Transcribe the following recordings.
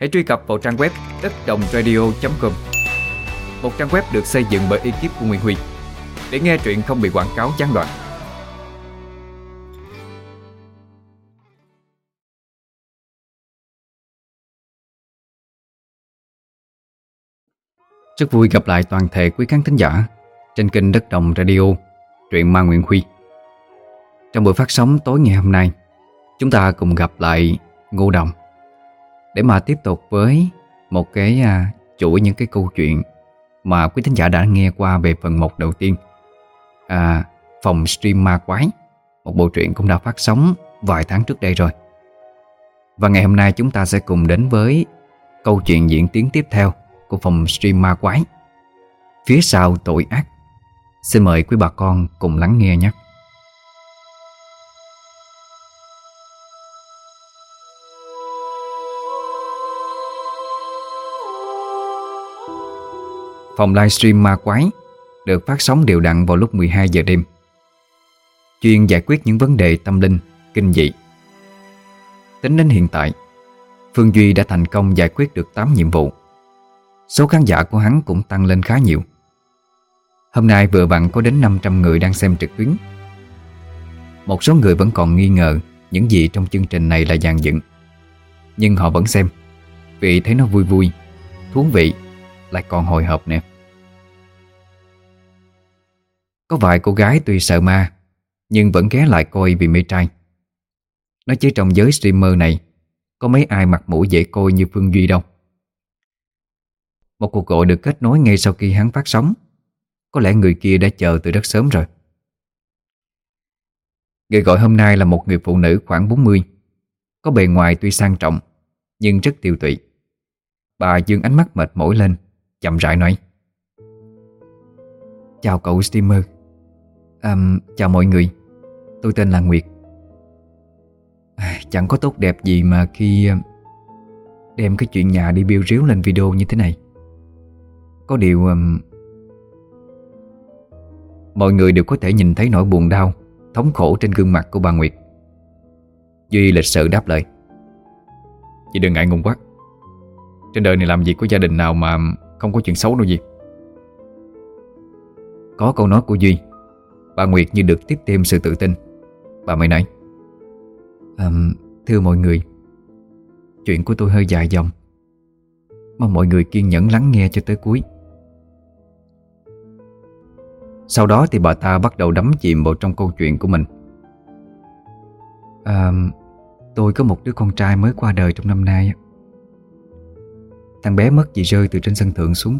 hãy truy cập vào trang web đất đồng radio.com Một trang web được xây dựng bởi ekip của Nguyễn Huy. Để nghe truyện không bị quảng cáo gián đoạn. Rất vui gặp lại toàn thể quý khán thính giả Trên kênh Đất Đồng Radio, Truyện Ma Nguyễn Huy. Trong buổi phát sóng tối ngày hôm nay, Chúng ta cùng gặp lại Ngô Đồng để mà tiếp tục với một cái à, chuỗi những cái câu chuyện mà quý thính giả đã nghe qua về phần một đầu tiên. À, Phòng stream ma quái Một bộ truyện cũng đã phát sóng vài tháng trước đây rồi. Và ngày hôm nay chúng ta sẽ cùng đến với câu chuyện diễn tiến tiếp theo của phòng stream ma quái. Phía sau tội ác Xin mời quý bà con cùng lắng nghe nhé. Phòng livestream ma quái được phát sóng đều đặn vào lúc 12 giờ đêm. Chuyên giải quyết những vấn đề tâm linh, kinh dị. Tính đến hiện tại, Phương Duy đã thành công giải quyết được 8 nhiệm vụ. Số khán giả của hắn cũng tăng lên khá nhiều. Hôm nay vừa vặn có đến 500 người đang xem trực tuyến. Một số người vẫn còn nghi ngờ những gì trong chương trình này là dàn dựng. Nhưng họ vẫn xem vì thấy nó vui vui, thú vị lại còn hồi hộp nè. Có vài cô gái tuy sợ ma, Nhưng vẫn ghé lại coi vì mê trai Nói chứ trong giới streamer này, Có mấy ai mặt mũi dễ coi như Phương Duy đâu. Một cuộc gọi được kết nối ngay sau khi hắn phát sóng. Có lẽ người kia đã chờ từ rất sớm rồi. Người gọi hôm nay là một người phụ nữ khoảng 40 Có bề ngoài tuy sang trọng, Nhưng rất tiêu tụy. Bà dương ánh mắt mệt mỏi lên. Chậm rãi nói. Chào cậu streamer à, Chào mọi người. Tôi tên là Nguyệt. À, Chẳng có tốt đẹp gì mà khi ờ, Đem cái chuyện nhà đi biêu ríu lên video như thế này. Có điều um... Mọi người đều có thể nhìn thấy nỗi buồn đau Thống khổ trên gương mặt của bà Nguyệt. Duy lịch sự đáp lời. Chị đừng ngại ngùng quá. Trên đời này làm gì có gia đình nào mà không có chuyện xấu đâu gì Có câu nói của Duy Bà Nguyệt như được tiếp thêm sự tự tin. Bà mới nói à, Thưa mọi người Chuyện của tôi hơi dài dòng Mong mọi người kiên nhẫn lắng nghe cho tới cuối. Sau đó thì bà ta bắt đầu đắm chìm vào trong câu chuyện của mình. À, Tôi có một đứa con trai mới qua đời trong năm nay Thằng bé mất vì rơi từ trên sân thượng xuống.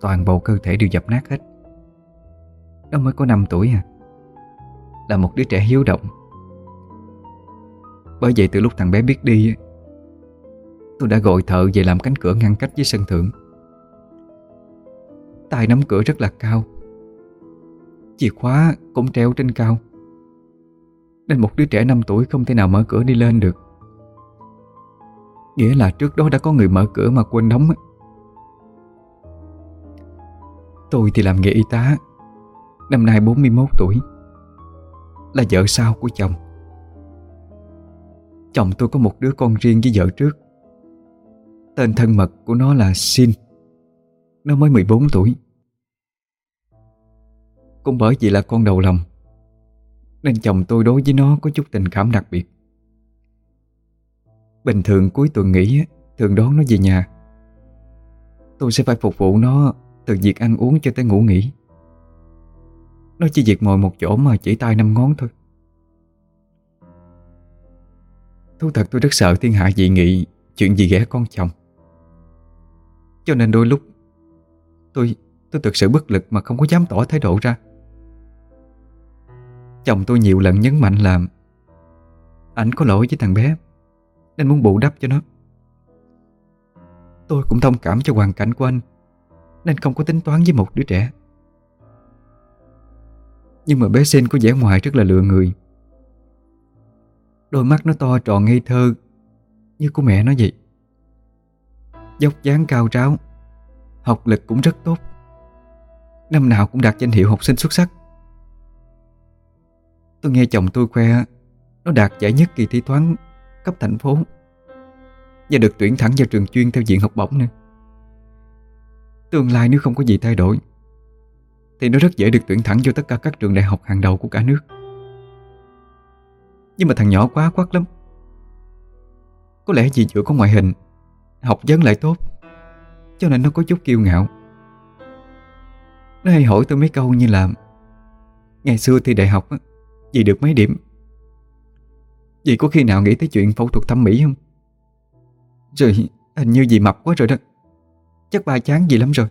Toàn bộ cơ thể đều dập nát hết. Nó mới có 5 tuổi à? Là một đứa trẻ hiếu động. Bởi vậy từ lúc thằng bé biết đi, Tôi đã gọi thợ về làm cánh cửa ngăn cách với sân thượng. Tay nắm cửa rất là cao. Chìa khóa cũng treo trên cao. Nên một đứa trẻ 5 tuổi không thể nào mở cửa đi lên được. Nghĩa là trước đó đã có người mở cửa mà quên đóng Tôi thì làm nghề y tá, Năm nay 41 tuổi, Là vợ sau của chồng. Chồng tôi có một đứa con riêng với vợ trước. Tên thân mật của nó là Sin. Nó mới 14 tuổi. Cũng bởi vì là con đầu lòng, Nên chồng tôi đối với nó có chút tình cảm đặc biệt. Bình thường cuối tuần nghỉ Thường đón nó về nhà. Tôi sẽ phải phục vụ nó Từ việc ăn uống cho tới ngủ nghỉ. Nó chỉ việc ngồi một chỗ mà chỉ tay năm ngón thôi. Thú thật tôi rất sợ thiên hạ dị nghị, Chuyện gì ghẻ con chồng. Cho nên đôi lúc, Tôi tôi thực sự bất lực mà không có dám tỏ thái độ ra. Chồng tôi nhiều lần nhấn mạnh là, Ảnh có lỗi với thằng bé nên muốn bù đắp cho nó. Tôi cũng thông cảm cho hoàn cảnh của anh, Nên không có tính toán với một đứa trẻ. Nhưng mà bé Sen có vẻ ngoài rất là lừa người. Đôi mắt nó to tròn ngây thơ, Như của mẹ nó vậy. Dốc dáng cao ráo Học lực cũng rất tốt. Năm nào cũng đạt danh hiệu học sinh xuất sắc. Tôi nghe chồng tôi khoe, Nó đạt giải nhất kỳ thi toán cấp thành phố. Và được tuyển thẳng vào trường chuyên theo diện học bổng nữa. Tương lai nếu không có gì thay đổi, Thì nó rất dễ được tuyển thẳng vô tất cả các trường đại học hàng đầu của cả nước. Nhưng mà thằng nhỏ quá quắc lắm. Có lẽ vì chưa có ngoại hình, Học vấn lại tốt, Cho nên nó có chút kiêu ngạo. Nó hay hỏi tôi mấy câu như là, Ngày xưa thi đại học Vì được mấy điểm Dì có khi nào nghĩ tới chuyện phẫu thuật thẩm mỹ không? Rồi, hình như dì mập quá rồi đó. Chắc ba chán gì lắm rồi.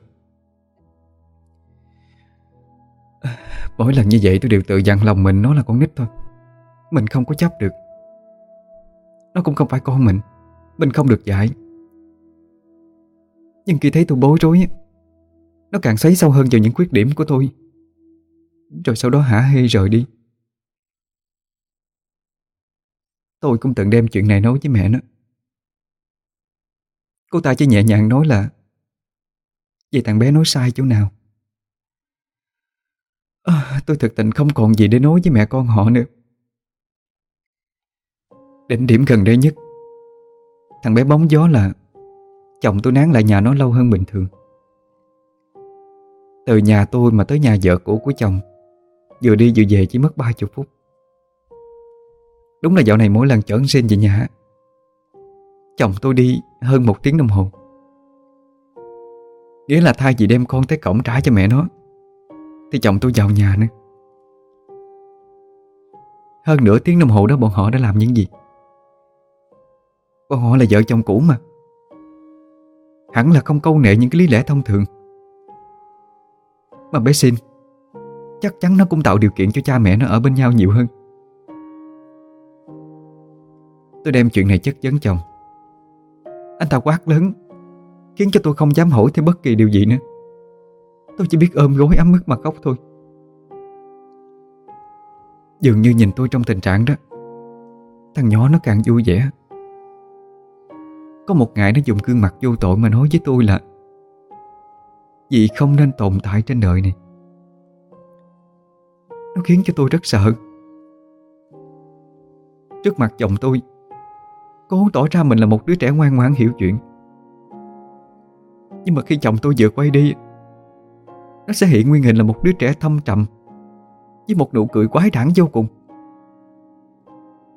Mỗi lần như vậy tôi đều tự dặn lòng mình nó là con nít thôi. Mình không có chấp được. Nó cũng không phải con mình. Mình không được dạy. Nhưng khi thấy tôi bối rối Nó càng xoáy sâu hơn vào những khuyết điểm của tôi. Rồi sau đó hả hê rời đi. Tôi cũng từng đem chuyện này nói với mẹ nó. Cô ta chỉ nhẹ nhàng nói là Vậy thằng bé nói sai chỗ nào? À, Tôi thực tình không còn gì để nói với mẹ con họ nữa. Đỉnh điểm gần đây nhất Thằng bé bóng gió là Chồng tôi nán lại nhà nó lâu hơn bình thường. Từ nhà tôi mà tới nhà vợ cũ của chồng Vừa đi vừa về chỉ mất 30 phút. Đúng là dạo này mỗi lần chở xin về nhà Chồng tôi đi hơn một tiếng đồng hồ. Nghĩa là thay vì đem con tới cổng trả cho mẹ nó, Thì chồng tôi vào nhà nữa. Hơn nửa tiếng đồng hồ đó bọn họ đã làm những gì? Bọn họ là vợ chồng cũ mà. Hẳn là không câu nệ những cái lý lẽ thông thường. Mà bé xin Chắc chắn nó cũng tạo điều kiện cho cha mẹ nó ở bên nhau nhiều hơn. Tôi đem chuyện này chất vấn chồng. Anh ta quát lớn, Khiến cho tôi không dám hỏi thêm bất kỳ điều gì nữa. Tôi chỉ biết ôm gối ấm ức mà khóc thôi. Dường như nhìn tôi trong tình trạng đó, Thằng nhỏ nó càng vui vẻ. Có một ngày nó dùng gương mặt vô tội mà nói với tôi là, Vì không nên tồn tại trên đời này. Nó khiến cho tôi rất sợ. Trước mặt chồng tôi Cố tỏ ra mình là một đứa trẻ ngoan ngoãn hiểu chuyện. Nhưng mà khi chồng tôi vừa quay đi, Nó sẽ hiện nguyên hình là một đứa trẻ thâm trầm, Với một nụ cười quái đản vô cùng.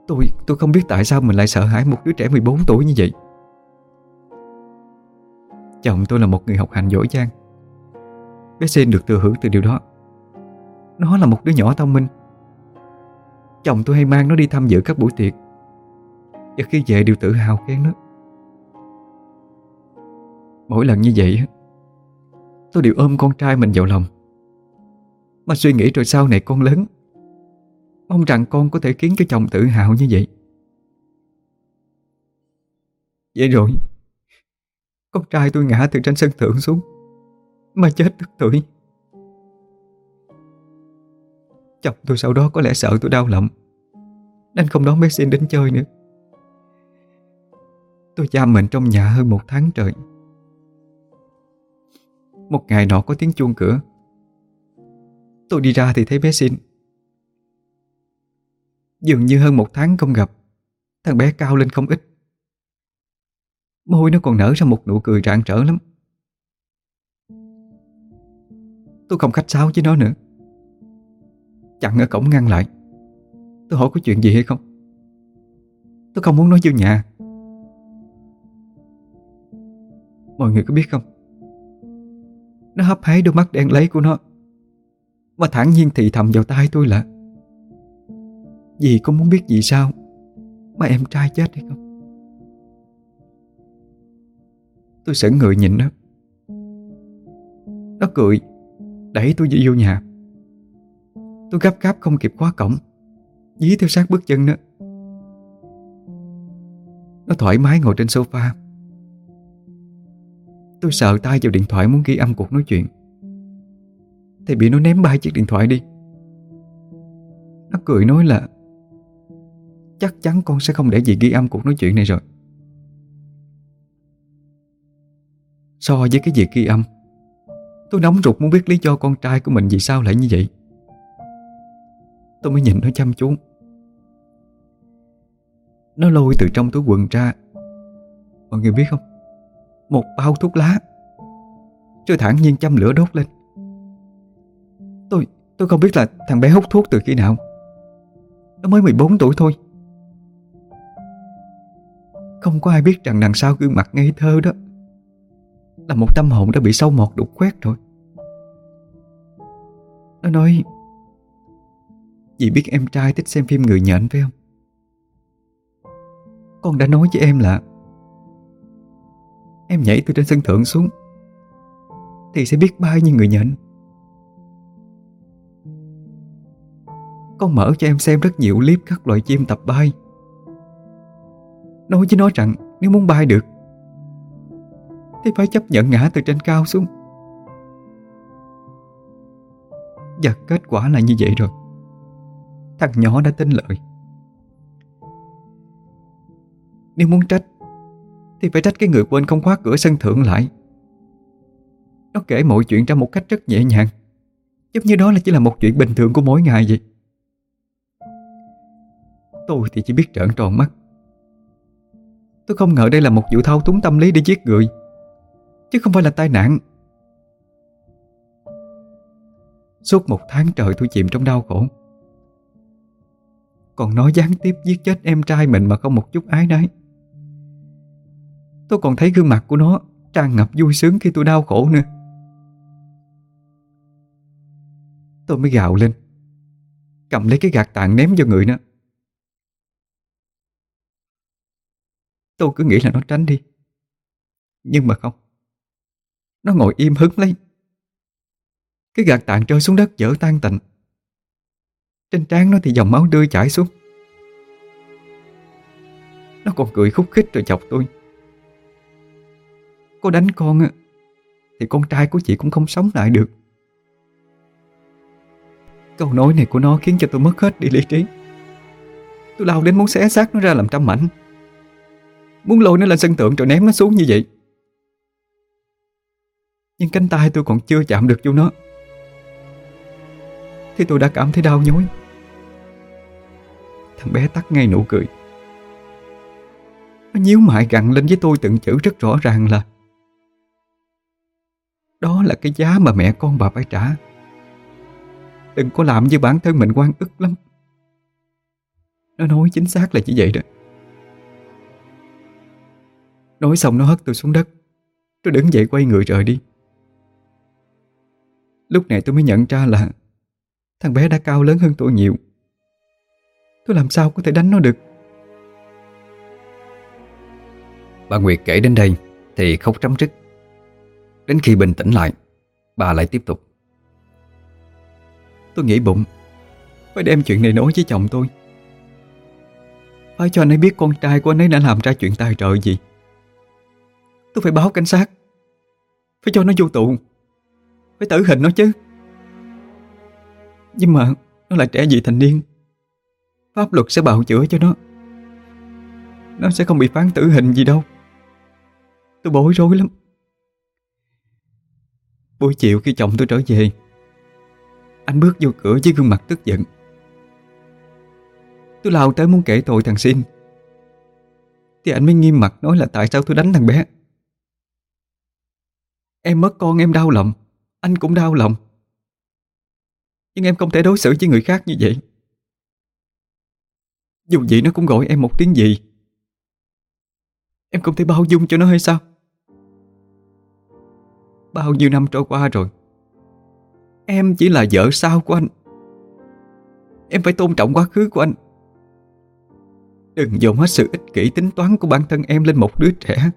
Tôi tôi không biết tại sao mình lại sợ hãi một đứa trẻ 14 tuổi như vậy. Chồng tôi là một người học hành giỏi giang. Bé xin được thừa hưởng từ điều đó. Nó là một đứa nhỏ thông minh. Chồng tôi hay mang nó đi tham dự các buổi tiệc và khi về đều tự hào khen nó Mỗi lần như vậy Tôi đều ôm con trai mình vào lòng. Mà suy nghĩ rồi sau này con lớn, Mong rằng con có thể khiến cho chồng tự hào như vậy. Vậy rồi, Con trai tôi ngã từ trên sân thượng xuống, Mà chết tức tuổi. Chồng tôi sau đó có lẽ sợ tôi đau lòng, Nên không đón bé xin đến chơi nữa. Tôi giam mình trong nhà hơn một tháng trời. Một ngày nọ có tiếng chuông cửa. Tôi đi ra thì thấy bé xin. Dường như hơn một tháng không gặp, Thằng bé cao lên không ít. Môi nó còn nở ra một nụ cười rạng rỡ lắm. Tôi không khách sáo với nó nữa. Chặn ở cổng ngăn lại. Tôi hỏi có chuyện gì hay không? Tôi không muốn nói vô nhà. Mọi người có biết không? Nó hấp hái đôi mắt đen lấy của nó. Mà thẳng nhiên thì thầm vào tai tôi là, Dì có muốn biết gì sao Mà em trai chết hay không? Tôi sững người nhìn nó. Nó cười, Đẩy tôi vô nhà. Tôi gấp gáp không kịp khóa cổng, Dí theo sát bước chân nó. Nó thoải mái ngồi trên sofa. Tôi sợ tay vào điện thoại muốn ghi âm cuộc nói chuyện. Thì bị nó ném bay chiếc điện thoại đi. Nó cười nói là, Chắc chắn con sẽ không để gì ghi âm cuộc nói chuyện này rồi. So với cái việc ghi âm, Tôi nóng ruột muốn biết lý do con trai của mình vì sao lại như vậy. Tôi mới nhìn nó chăm chú. Nó lôi từ trong túi quần ra. Mọi người biết không? Một bao thuốc lá. Rồi thẳng nhiên châm lửa đốt lên. Tôi tôi không biết là thằng bé hút thuốc từ khi nào. Nó mới 14 tuổi thôi. Không có ai biết rằng đằng sau gương mặt ngây thơ đó Là một tâm hồn đã bị sâu mọt đục khoét rồi. Nó nói, Dì biết em trai thích xem phim người nhện phải không? Con đã nói với em là Em nhảy từ trên sân thượng xuống. Thì sẽ biết bay như người nhện. Con mở cho em xem rất nhiều clip các loại chim tập bay. Nói với nó rằng, Nếu muốn bay được, Thì phải chấp nhận ngã từ trên cao xuống. Và kết quả là như vậy rồi. Thằng nhỏ đã tin lời. Nếu muốn trách thì phải trách cái người quên không khóa cửa sân thượng lại. Nó kể mọi chuyện ra một cách rất nhẹ nhàng, Giống như đó là chỉ là một chuyện bình thường của mỗi ngày vậy. Tôi thì chỉ biết trợn tròn mắt. Tôi không ngờ đây là một vụ thao túng tâm lý để giết người, Chứ không phải là tai nạn. Suốt một tháng trời tôi chìm trong đau khổ. Còn nói gián tiếp giết chết em trai mình mà không một chút ái nái Tôi còn thấy gương mặt của nó tràn ngập vui sướng khi tôi đau khổ nữa. Tôi mới gào lên. Cầm lấy cái gạt tàn ném vào người nó. Tôi cứ nghĩ là nó tránh đi. Nhưng mà không. Nó ngồi im hứng lấy. Cái gạt tàn rơi xuống đất dở tan tịnh Trên trán nó thì dòng máu tươi chảy xuống. Nó còn cười khúc khích rồi chọc tôi có đánh con Thì con trai của chị cũng không sống lại được. Câu nói này của nó khiến cho tôi mất hết đi lý trí. Tôi lao đến muốn xé xác nó ra làm trăm mảnh. Muốn lôi nó lên sân thượng rồi ném nó xuống như vậy. Nhưng cánh tay tôi còn chưa chạm được vô nó. Thì tôi đã cảm thấy đau nhói. Thằng bé tắt ngay nụ cười. Nó nhíu mại gặn lên với tôi từng chữ rất rõ ràng là đó là cái giá mà mẹ con bà phải trả. Đừng có làm như bản thân mình quan ức lắm. Nó nói chính xác là như vậy đó. Nói xong nó hất tôi xuống đất. Tôi đứng dậy quay người rời đi. Lúc này tôi mới nhận ra là Thằng bé đã cao lớn hơn tôi nhiều. Tôi làm sao có thể đánh nó được? Bà Nguyệt kể đến đây Thì khóc trắm trức. Đến khi bình tĩnh lại, Bà lại tiếp tục. Tôi nghĩ bụng, Phải đem chuyện này nói với chồng tôi. Phải cho anh ấy biết con trai của anh ấy đã làm ra chuyện tài trợ gì. Tôi phải báo cảnh sát. Phải cho nó vô tù. Phải tử hình nó chứ. Nhưng mà Nó là trẻ vị thành niên. Pháp luật sẽ bào chữa cho nó. Nó sẽ không bị phán tử hình gì đâu. Tôi bối rối lắm. Buổi chiều khi chồng tôi trở về. Anh bước vô cửa với gương mặt tức giận. Tôi lao tới muốn kể tội thằng Xin Thì anh mới nghiêm mặt nói là tại sao tôi đánh thằng bé. Em mất con, em đau lòng. Anh cũng đau lòng. Nhưng em không thể đối xử với người khác như vậy. Dù vậy nó cũng gọi em một tiếng gì. Em không thể bao dung cho nó hay sao? Bao nhiêu năm trôi qua rồi. Em chỉ là vợ sao của anh. Em phải tôn trọng quá khứ của anh. Đừng dồn hết sự ích kỷ tính toán của bản thân em lên một đứa trẻ.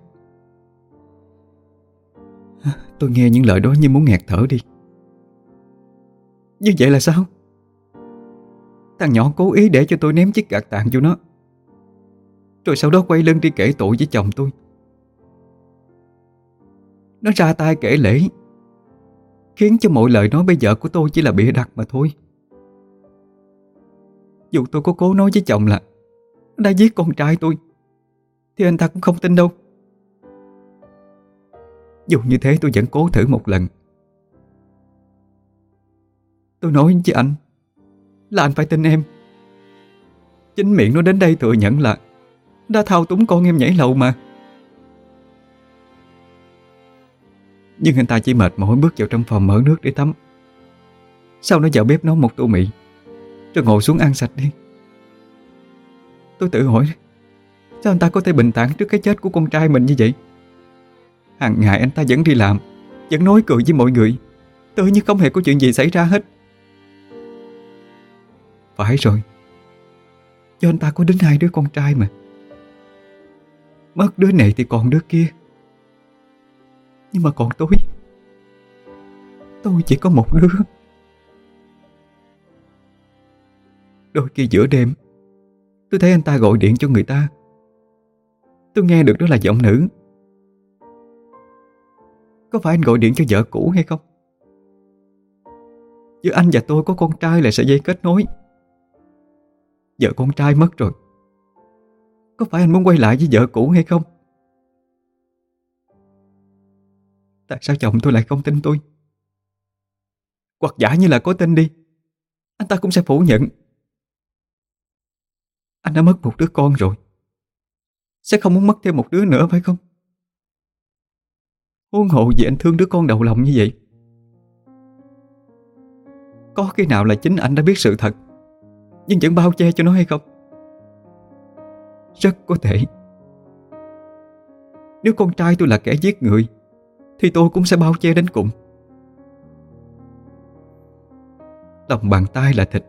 Tôi nghe những lời đó như muốn nghẹt thở đi. Như vậy là sao? Thằng nhỏ cố ý để cho tôi ném chiếc gạt tàn vô nó. Rồi sau đó quay lưng đi kể tội với chồng tôi. Nó ra tay kể lễ Khiến cho mọi lời nói bây giờ của tôi chỉ là bịa đặt mà thôi. Dù tôi có cố nói với chồng là Nó đã giết con trai tôi, Thì anh ta cũng không tin đâu. Dù như thế tôi vẫn cố thử một lần. Tôi nói với anh Là anh phải tin em. Chính miệng nó đến đây thừa nhận là Đã thao túng con em nhảy lầu mà. Nhưng anh ta chỉ mệt mỏi bước vào trong phòng mở nước để tắm. Sau nó vào bếp nấu một tô mì? Rồi ngồi xuống ăn sạch đi. Tôi tự hỏi, Sao anh ta có thể bình tản trước cái chết của con trai mình như vậy? Hàng ngày anh ta vẫn đi làm, Vẫn nói cười với mọi người. Tự như không hề có chuyện gì xảy ra hết. Phải rồi. Do anh ta có đến hai đứa con trai mà. Mất đứa này thì còn đứa kia. Nhưng mà còn tôi. Tôi chỉ có một đứa. Đôi khi giữa đêm, Tôi thấy anh ta gọi điện cho người ta. Tôi nghe được đó là giọng nữ. Có phải anh gọi điện cho vợ cũ hay không? Giữa anh và tôi có con trai là sợi dây kết nối. Vợ con trai mất rồi. Có phải anh muốn quay lại với vợ cũ hay không? Tại sao chồng tôi lại không tin tôi? Hoặc giả như là có tin đi, Anh ta cũng sẽ phủ nhận Anh đã mất một đứa con rồi, Sẽ không muốn mất thêm một đứa nữa phải không? Huống hộ gì anh thương đứa con đầu lòng như vậy Có khi nào là chính anh đã biết sự thật, Nhưng vẫn bao che cho nó hay không? Rất có thể Nếu con trai tôi là kẻ giết người thì tôi cũng sẽ bao che đến cùng. Lòng bàn tay là thịt,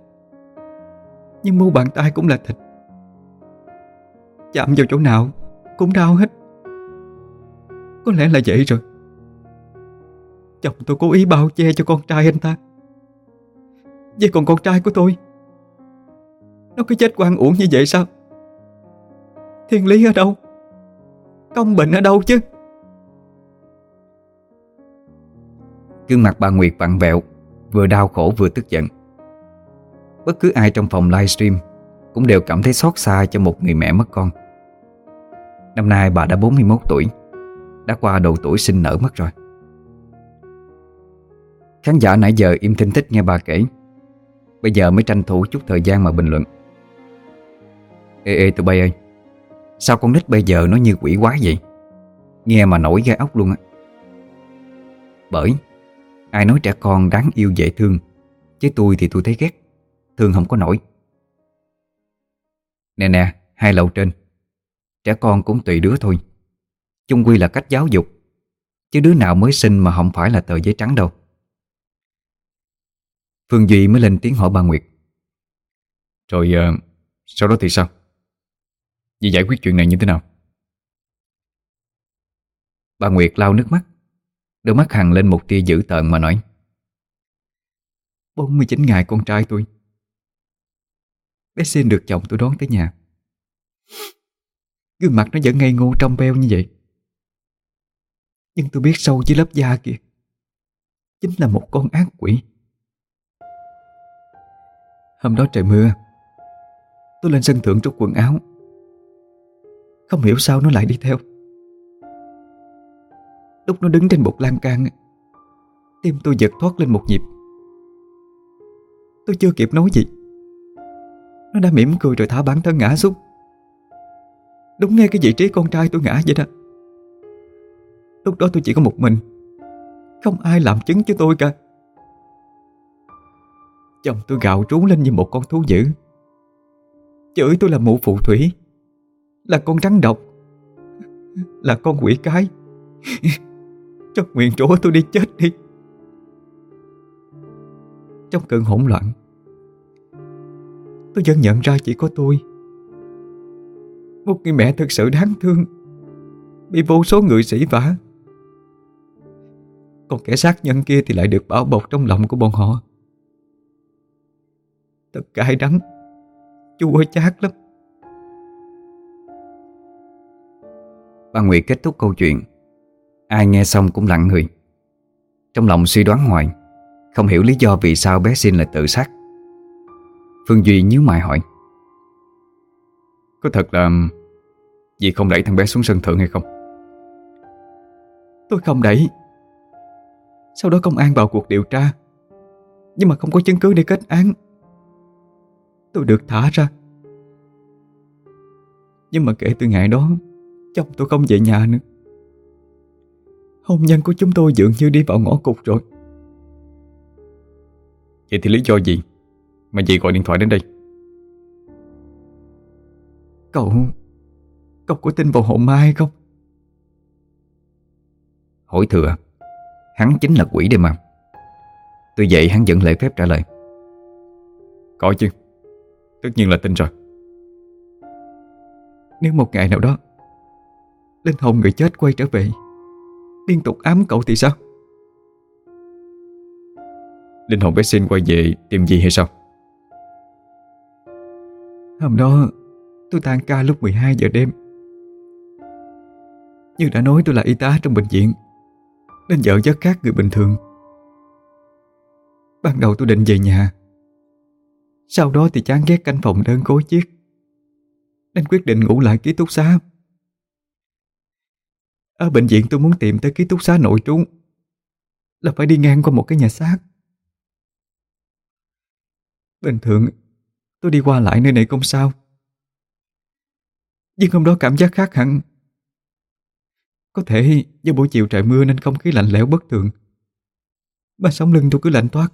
Nhưng mu bàn tay cũng là thịt. Chạm vào chỗ nào Cũng đau hết. Có lẽ là vậy rồi. Chồng tôi cố ý bao che cho con trai anh ta. Vậy còn con trai của tôi, Nó cứ chết quan uổng như vậy sao? Thiên lý ở đâu? Công bình ở đâu chứ? Gương mặt bà Nguyệt vặn vẹo, Vừa đau khổ vừa tức giận. Bất cứ ai trong phòng livestream Cũng đều cảm thấy xót xa cho một người mẹ mất con. Năm nay bà đã 41 tuổi, Đã qua độ tuổi sinh nở mất rồi. Khán giả nãy giờ im thinh thích nghe bà kể. Bây giờ mới tranh thủ chút thời gian mà bình luận. Ê ê, tụi bay ơi, Sao con nít bây giờ nó như quỷ quái vậy? Nghe mà nổi gai ốc luôn á. Bởi Ai nói trẻ con đáng yêu dễ thương. Chứ tôi thì tôi thấy ghét. Thương không có nổi. Nè nè, hai lầu trên. Trẻ con cũng tùy đứa thôi. Chung quy là cách giáo dục. Chứ đứa nào mới sinh mà không phải là tờ giấy trắng đâu. Phương Duy mới lên tiếng hỏi bà Nguyệt. Rồi uh, sau đó thì sao? Vì giải quyết chuyện này như thế nào? Bà Nguyệt lau nước mắt Đôi mắt hằng lên một tia dữ tợn mà nói 49 ngày con trai tôi. Bé xin được chồng tôi đón tới nhà. Gương mặt nó vẫn ngây ngô trong beo như vậy. Nhưng tôi biết sâu dưới lớp da kia Chính là một con ác quỷ. Hôm đó trời mưa, Tôi lên sân thượng trút quần áo. Không hiểu sao nó lại đi theo. Lúc nó đứng trên một lan can Tim tôi giật thoát lên một nhịp. Tôi chưa kịp nói gì. Nó đã mỉm cười rồi thả bản thân ngã xuống. Đúng ngay cái vị trí con trai tôi ngã vậy đó. Lúc đó tôi chỉ có một mình. Không ai làm chứng cho tôi cả. Chồng tôi gạo trú lên như một con thú dữ. Chửi tôi là mụ phụ thủy, Là con rắn độc, Là con quỷ cái. Cho nguyện rủa tôi đi chết đi. Trong cơn hỗn loạn, Tôi vẫn nhận ra chỉ có tôi. Một người mẹ thực sự đáng thương, Bị vô số người sĩ vả. Còn kẻ sát nhân kia thì lại được bảo bọc trong lòng của bọn họ. Thật cay đắng. Chua chát lắm. Bà Nguyệt kết thúc câu chuyện. Ai nghe xong cũng lặng người. Trong lòng suy đoán hoài, Không hiểu lý do vì sao bé xin lại tự sát. Phương Duy nhíu mày hỏi, Có thật là Dì không đẩy thằng bé xuống sân thượng hay không? Tôi không đẩy. Sau đó công an vào cuộc điều tra, Nhưng mà không có chứng cứ để kết án. Tôi được thả ra. Nhưng mà kể từ ngày đó, Chồng tôi không về nhà nữa. Hôn nhân của chúng tôi dường như đi vào ngõ cụt rồi. Vậy thì lý do gì Mà dì gọi điện thoại đến đây? Cậu Cậu có tin vào hồn ma hay không? Hỏi thừa Hắn chính là quỷ đây mà. Từ vậy hắn vẫn lễ phép trả lời. Có chứ Tất nhiên là tin rồi. Nếu một ngày nào đó Linh hồn người chết quay trở về Liên tục ám cậu thì sao? Linh hồn bé xin quay về tìm gì hay sao? Hôm đó tôi tan ca lúc 12 giờ đêm. Như đã nói tôi là y tá trong bệnh viện Nên vợ giấc khác người bình thường. Ban đầu tôi định về nhà. Sau đó thì chán ghét canh phòng đơn cối chiếc Nên quyết định ngủ lại ký túc xá ở bệnh viện tôi muốn tìm tới ký túc xá nội trú. Là phải đi ngang qua một cái nhà xác. Bình thường, tôi đi qua lại nơi này không sao. Nhưng hôm đó cảm giác khác hẳn. Có thể do buổi chiều trời mưa nên không khí lạnh lẽo bất thường. Mà sống lưng tôi cứ lạnh toát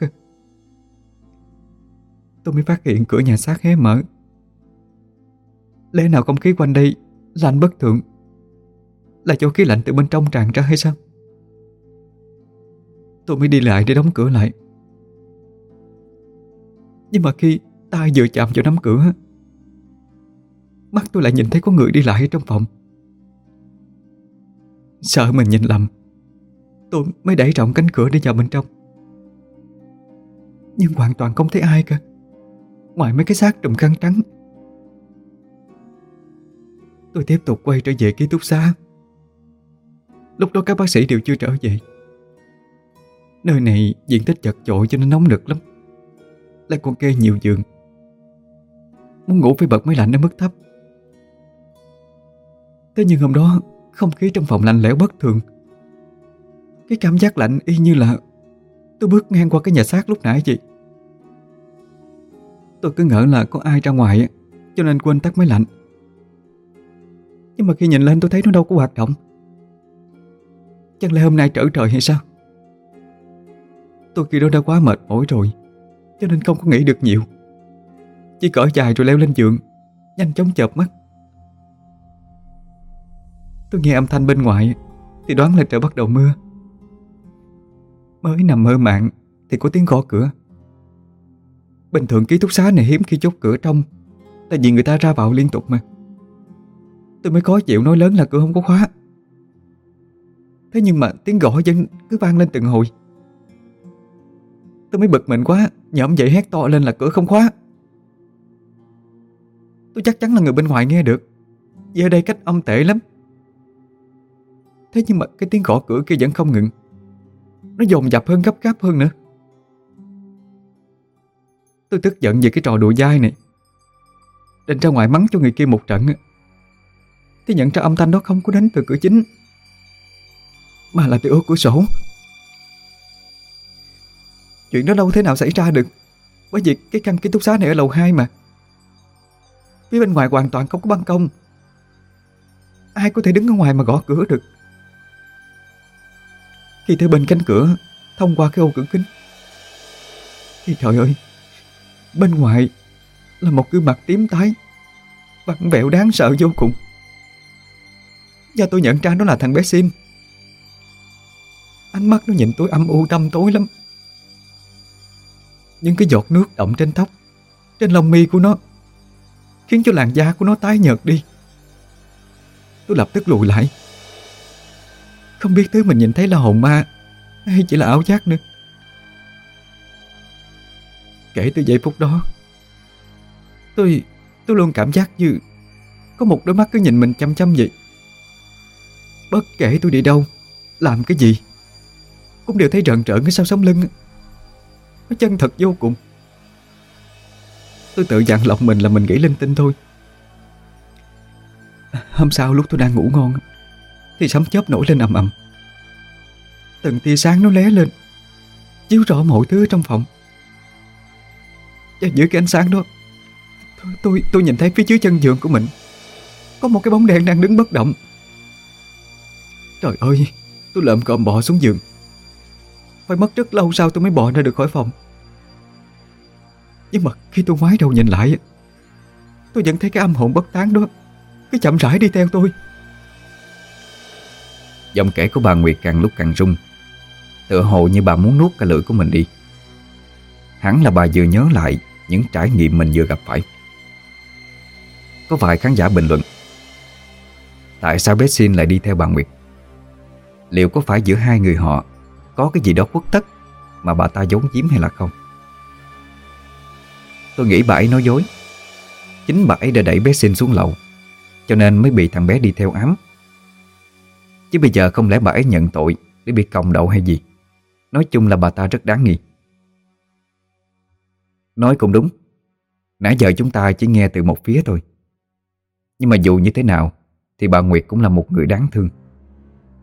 Tôi mới phát hiện cửa nhà xác hé mở. Lẽ nào không khí quanh đây lạnh bất thường? Là chỗ khí lạnh từ bên trong tràn ra hay sao? Tôi mới đi lại để đóng cửa lại. Nhưng mà khi tay vừa chạm vào nắm cửa, Mắt tôi lại nhìn thấy có người đi lại trong phòng. Sợ mình nhìn lầm, Tôi mới đẩy rộng cánh cửa để vào bên trong. Nhưng hoàn toàn không thấy ai cả, Ngoài mấy cái xác trùm khăn trắng. Tôi tiếp tục quay trở về ký túc xá. Lúc đó các bác sĩ đều chưa trở về. Nơi này diện tích chật chội cho nên nóng nực lắm. Lại còn kê nhiều giường. Muốn ngủ phải bật máy lạnh ở mức thấp. Thế nhưng hôm đó, Không khí trong phòng lạnh lẽo bất thường. Cái cảm giác lạnh y như là Tôi bước ngang qua cái nhà xác lúc nãy vậy. Tôi cứ ngỡ là có ai ra ngoài Cho nên quên tắt máy lạnh. Nhưng mà khi nhìn lên tôi thấy nó đâu có hoạt động. Chẳng lẽ hôm nay trở trời hay sao? Tôi khi đó đã quá mệt mỏi rồi, cho nên không có nghĩ được nhiều. Chỉ cởi dài rồi leo lên giường, Nhanh chóng chợp mắt. Tôi nghe âm thanh bên ngoài Thì đoán là trời bắt đầu mưa. Mới nằm mơ mạng Thì có tiếng gõ cửa. Bình thường ký túc xá này hiếm khi chốt cửa trong Tại vì người ta ra vào liên tục mà. Tôi mới khó chịu nói lớn là cửa không có khóa. Thế nhưng mà tiếng gõ vẫn cứ vang lên từng hồi. Tôi mới bực mình quá Nhõm dậy hét to lên là cửa không khóa. Tôi chắc chắn là người bên ngoài nghe được, Vì ở đây cách âm tệ lắm. Thế nhưng mà cái tiếng gõ cửa kia vẫn không ngừng. Nó dồn dập hơn, gấp gáp hơn nữa. Tôi tức giận về cái trò đùa dai này. Định ra ngoài mắng cho người kia một trận Thì nhận ra âm thanh đó không có đến từ cửa chính. Mà là từ ô cửa sổ. Chuyện đó đâu thế nào xảy ra được. Bởi vì cái căn ký túc xá này ở lầu 2 mà. Phía bên ngoài hoàn toàn không có ban công. Ai có thể đứng ở ngoài mà gõ cửa được? Khi tới bên cánh cửa, Thông qua cái ô cửa kính, Thì trời ơi, Bên ngoài Là một gương mặt tím tái, Vặn vẹo đáng sợ vô cùng. Và tôi nhận ra nó là thằng bé Sim. Ánh mắt nó nhìn tôi âm u tâm tối lắm. Những cái giọt nước đậm trên tóc, Trên lông mi của nó, Khiến cho làn da của nó tái nhợt đi. Tôi lập tức lùi lại. Không biết thứ mình nhìn thấy là hồn ma, Hay chỉ là ảo giác nữa. Kể từ giây phút đó, Tôi Tôi luôn cảm giác như Có một đôi mắt cứ nhìn mình chăm chăm vậy. Bất kể tôi đi đâu, Làm cái gì cũng đều thấy rợn rợn cái sau sống lưng. Nó chân thật vô cùng. Tôi tự dặn lòng mình là mình nghĩ linh tinh thôi. Hôm sau lúc tôi đang ngủ ngon Thì sấm chớp nổi lên ầm ầm. Từng tia sáng nó lé lên Chiếu rõ mọi thứ trong phòng. Và giữa cái ánh sáng đó tôi, tôi, tôi nhìn thấy phía dưới chân giường của mình Có một cái bóng đen đang đứng bất động. Trời ơi Tôi lợm cộm bò xuống giường. Phải mất rất lâu sau tôi mới bò ra được khỏi phòng. Nhưng mà khi tôi ngoái đầu nhìn lại, Tôi vẫn thấy cái âm hồn bất tán đó, Cứ chậm rãi đi theo tôi. Giọng kể của bà Nguyệt càng lúc càng rung. Tựa hồ như bà muốn nuốt cái lưỡi của mình đi. Hẳn là bà vừa nhớ lại Những trải nghiệm mình vừa gặp phải. Có vài khán giả bình luận, Tại sao bé lại đi theo bà Nguyệt? Liệu có phải giữa hai người họ có cái gì đó khuất tất Mà bà ta giấu giếm hay là không? Tôi nghĩ bà ấy nói dối. Chính bà ấy đã đẩy bé Xin xuống lầu, Cho nên mới bị thằng bé đi theo ám. Chứ bây giờ không lẽ bà ấy nhận tội Để bị còng đậu hay gì? Nói chung là bà ta rất đáng nghi. Nói cũng đúng. Nãy giờ chúng ta chỉ nghe từ một phía thôi. Nhưng mà dù như thế nào Thì bà Nguyệt cũng là một người đáng thương.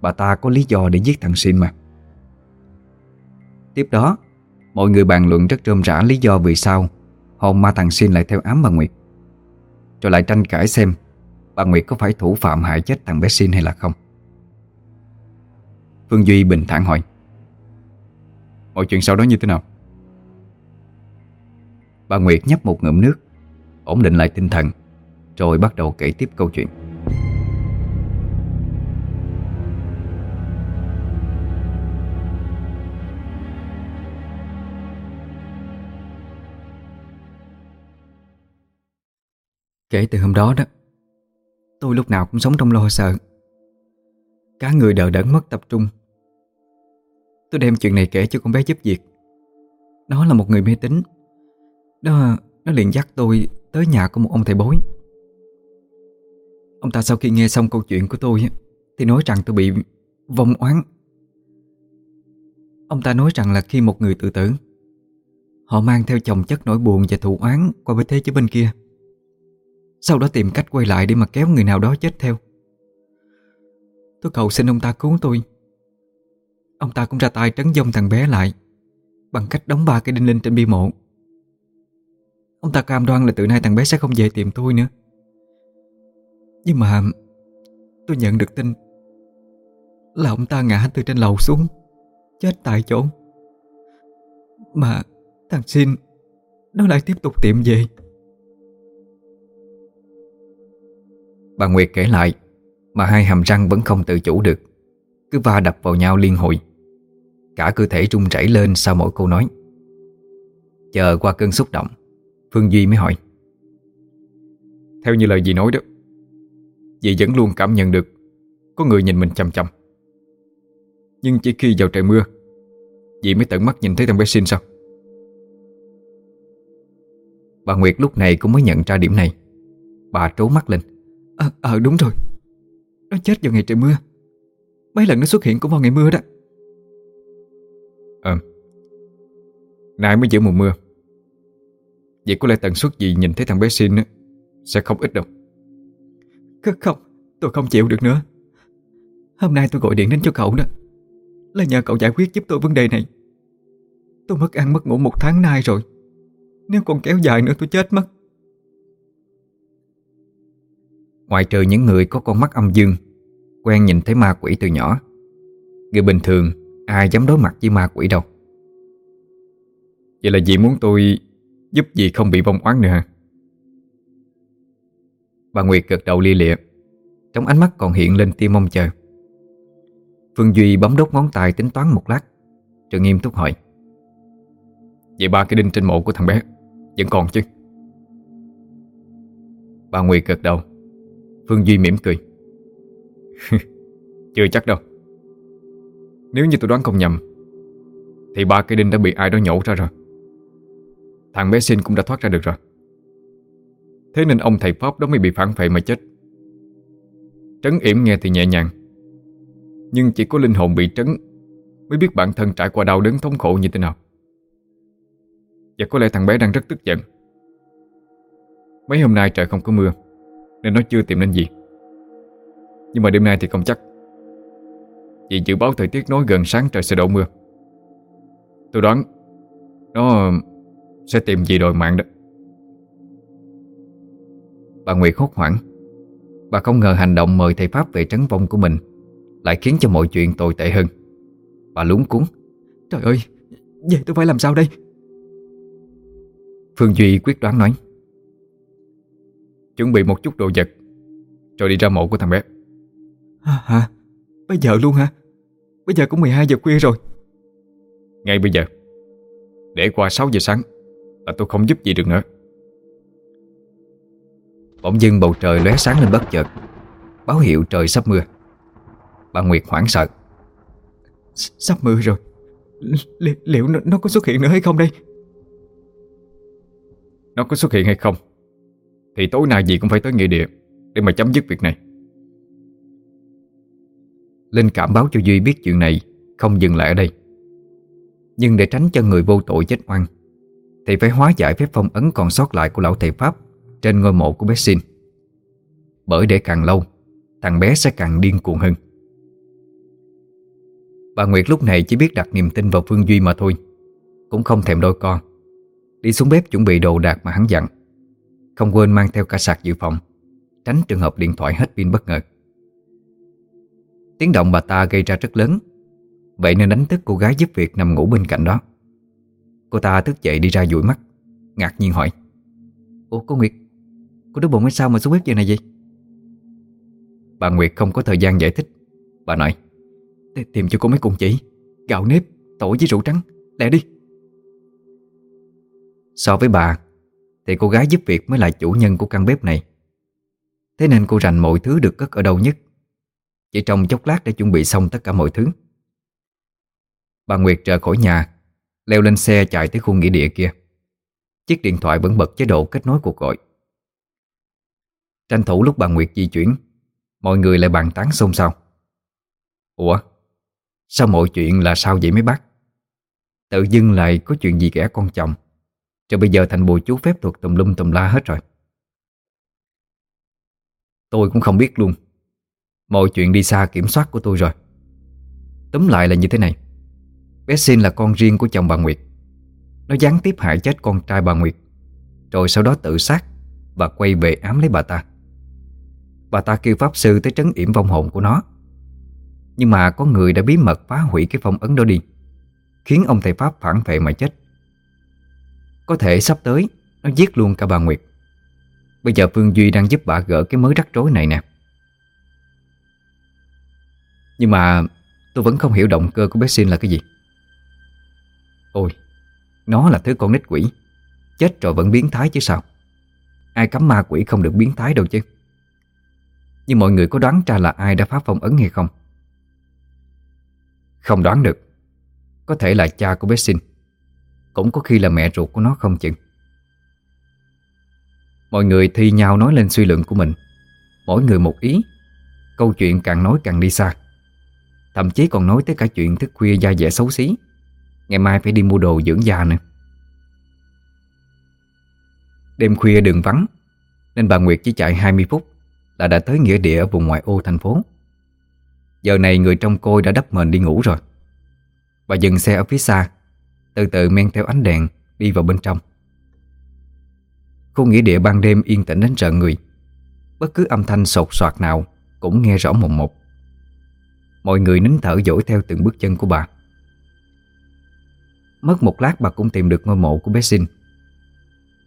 Bà ta có lý do để giết thằng Sin mà. Tiếp đó, Mọi người bàn luận rất rôm rã lý do vì sao Hồn ma thằng Sin lại theo ám bà Nguyệt. Rồi lại tranh cãi xem Bà Nguyệt có phải thủ phạm hại chết thằng bé Sin hay là không. Phương Duy bình thản hỏi, Mọi chuyện sau đó như thế nào? Bà Nguyệt nhấp một ngụm nước, Ổn định lại tinh thần, Rồi bắt đầu kể tiếp câu chuyện. Kể từ hôm đó đó Tôi lúc nào cũng sống trong lo sợ. Cả người đờ đẫn mất tập trung. Tôi đem chuyện này kể cho con bé giúp việc. Nó là một người mê tín. Nó, nó liền dắt tôi tới nhà của một ông thầy bói. Ông ta sau khi nghe xong câu chuyện của tôi Thì nói rằng tôi bị vong oán. Ông ta nói rằng là khi một người tự tử Họ mang theo chồng chất nỗi buồn và thù oán qua với thế giới bên kia. Sau đó tìm cách quay lại để mà kéo người nào đó chết theo. Tôi cầu xin ông ta cứu tôi. Ông ta cũng ra tay trấn dông thằng bé lại, Bằng cách đóng ba cái đinh linh trên bi mộ. Ông ta cam đoan là từ nay thằng bé sẽ không về tìm tôi nữa. Nhưng mà Tôi nhận được tin Là ông ta ngã từ trên lầu xuống, Chết tại chỗ. Mà thằng Xin Nó lại tiếp tục tiệm về. Bà Nguyệt kể lại, Mà hai hàm răng vẫn không tự chủ được. Cứ va đập vào nhau liên hồi. Cả cơ thể run rẩy lên sau mỗi câu nói. Chờ qua cơn xúc động, Phương Duy mới hỏi. Theo như lời dì nói đó, Dì vẫn luôn cảm nhận được Có người nhìn mình chầm chầm Nhưng chỉ khi vào trời mưa, Dì mới tận mắt nhìn thấy thằng bé sinh sao? Bà Nguyệt lúc này cũng mới nhận ra điểm này. Bà trố mắt lên à, à, đúng rồi. Nó chết vào ngày trời mưa. Mấy lần nó xuất hiện cũng vào ngày mưa đó. Ờ. Nay mới giữa mùa mưa. Vậy có lẽ tần suất gì nhìn thấy thằng bé xin Sẽ không ít đâu. Không Tôi không chịu được nữa. Hôm nay tôi gọi điện đến cho cậu đó. Là nhờ cậu giải quyết giúp tôi vấn đề này. Tôi mất ăn mất ngủ một tháng nay rồi. Nếu còn kéo dài nữa tôi chết mất Ngoại trừ những người có con mắt âm dương, Quen nhìn thấy ma quỷ từ nhỏ, Người bình thường Ai dám đối mặt với ma quỷ đâu. Vậy là dì muốn tôi Giúp dì không bị vong oán nữa hả? Bà Nguyệt gật đầu lia lịa, Trong ánh mắt còn hiện lên tia mong chờ. Phương Duy bấm đốt ngón tay tính toán một lát, Rồi nghiêm túc hỏi. Vậy ba cái đinh trên mộ của thằng bé Vẫn còn chứ? Bà Nguyệt gật đầu. Phương Duy mỉm cười. cười Chưa chắc đâu. Nếu như tôi đoán không nhầm, Thì ba cây đinh đã bị ai đó nhổ ra rồi. Thằng bé xin cũng đã thoát ra được rồi. Thế nên ông thầy Pháp đó mới bị phản phệ mà chết. Trấn yểm nghe thì nhẹ nhàng, Nhưng chỉ có linh hồn bị trấn Mới biết bản thân trải qua đau đớn thống khổ như thế nào. Và có lẽ thằng bé đang rất tức giận. Mấy hôm nay trời không có mưa nên nó chưa tìm nên gì. Nhưng mà đêm nay thì không chắc. Vì dự báo thời tiết nói gần sáng trời sẽ đổ mưa. Tôi đoán Nó sẽ tìm gì đòi mạng đó. Bà Nguyệt hốt hoảng. Bà không ngờ hành động mời thầy Pháp về trấn vong của mình Lại khiến cho mọi chuyện tồi tệ hơn. Bà lúng cuốn Trời ơi Vậy tôi phải làm sao đây? Phương Duy quyết đoán nói. Chuẩn bị một chút đồ vật Rồi đi ra mộ của thằng bé. Hả, hả? Bây giờ luôn hả? Bây giờ cũng 12 giờ khuya rồi. Ngay bây giờ. Để qua 6 giờ sáng Là tôi không giúp gì được nữa. Bỗng dưng bầu trời lóe sáng lên bất chợt. Báo hiệu trời sắp mưa. Bà Nguyệt hoảng sợ. Sắp mưa rồi. Li Liệu nó, nó có xuất hiện nữa hay không đây? Nó có xuất hiện hay không thì tối nay gì cũng phải tới nghĩa địa Để mà chấm dứt việc này. Linh cảm báo cho Duy biết chuyện này Không dừng lại ở đây. Nhưng để tránh cho người vô tội chết oan, Thì phải hóa giải phép phong ấn còn sót lại của lão thầy Pháp Trên ngôi mộ của bé Xin. Bởi để càng lâu, Thằng bé sẽ càng điên cuồng hơn. Bà Nguyệt lúc này chỉ biết đặt niềm tin vào Phương Duy mà thôi, Cũng không thèm đôi con Đi xuống bếp chuẩn bị đồ đạc mà hắn dặn. Không quên mang theo cả sạc dự phòng Tránh trường hợp điện thoại hết pin bất ngờ. Tiếng động bà ta gây ra rất lớn Vậy nên đánh thức cô gái giúp việc nằm ngủ bên cạnh đó. Cô ta thức dậy đi ra dụi mắt Ngạc nhiên hỏi Ủa cô Nguyệt Cô đứa bụng hay sao mà xuống bếp giờ này vậy? Bà Nguyệt không có thời gian giải thích. Bà nói Tìm cho cô mấy cùng chỉ Gạo nếp, tỏi với rượu trắng Lẹ đi. So với bà thì cô gái giúp việc mới là chủ nhân của căn bếp này. Thế nên cô rành mọi thứ được cất ở đâu nhất? Chỉ trong chốc lát đã chuẩn bị xong tất cả mọi thứ. Bà Nguyệt rời khỏi nhà, Leo lên xe chạy tới khu nghỉ địa kia. Chiếc điện thoại vẫn bật chế độ kết nối cuộc gọi. Tranh thủ lúc bà Nguyệt di chuyển, Mọi người lại bàn tán xôn xao. Ủa, Sao mọi chuyện là sao vậy mấy bác? Tự dưng lại có chuyện gì ghẻ con chồng? Cho bây giờ thành bùi chú phép thuật tùm lum tùm la hết rồi. Tôi cũng không biết luôn. Mọi chuyện đi xa kiểm soát của tôi rồi. Tóm lại là như thế này. Bé Xin là con riêng của chồng bà Nguyệt. Nó gián tiếp hại chết con trai bà Nguyệt. Rồi sau đó tự sát Và quay về ám lấy bà ta. Bà ta kêu pháp sư tới trấn yểm vong hồn của nó. Nhưng mà có người đã bí mật phá hủy cái phong ấn đó đi, Khiến ông thầy Pháp phản vệ mà chết. Có thể sắp tới Nó giết luôn cả bà Nguyệt. Bây giờ Phương Duy đang giúp bà gỡ cái mớ rắc rối này nè. Nhưng mà tôi vẫn không hiểu động cơ của bé Xin là cái gì. Ôi, Nó là thứ con nít quỷ. Chết rồi vẫn biến thái chứ sao? Ai cấm ma quỷ không được biến thái đâu chứ. Nhưng mọi người có đoán ra là ai đã phá phong ấn hay không? Không đoán được. Có thể là cha của bé Sinh cũng có khi là mẹ ruột của nó không chừng. Mọi người thi nhau nói lên suy luận của mình. Mỗi người một ý. Câu chuyện càng nói càng đi xa. Thậm chí còn nói tới cả chuyện thức khuya da dẻ xấu xí. Ngày mai phải đi mua đồ dưỡng da nữa. Đêm khuya đường vắng, Nên bà Nguyệt chỉ chạy 20 phút Là đã tới nghĩa địa ở vùng ngoại ô thành phố. Giờ này người trong côi đã đắp mền đi ngủ rồi. Bà dừng xe ở phía xa từ từ men theo ánh đèn, Đi vào bên trong. Khu nghĩa địa ban đêm yên tĩnh đến sợ người. Bất cứ âm thanh sột soạt nào Cũng nghe rõ mồm một. Mọi người nín thở dõi theo từng bước chân của bà. Mất một lát bà cũng tìm được ngôi mộ của bé Sinh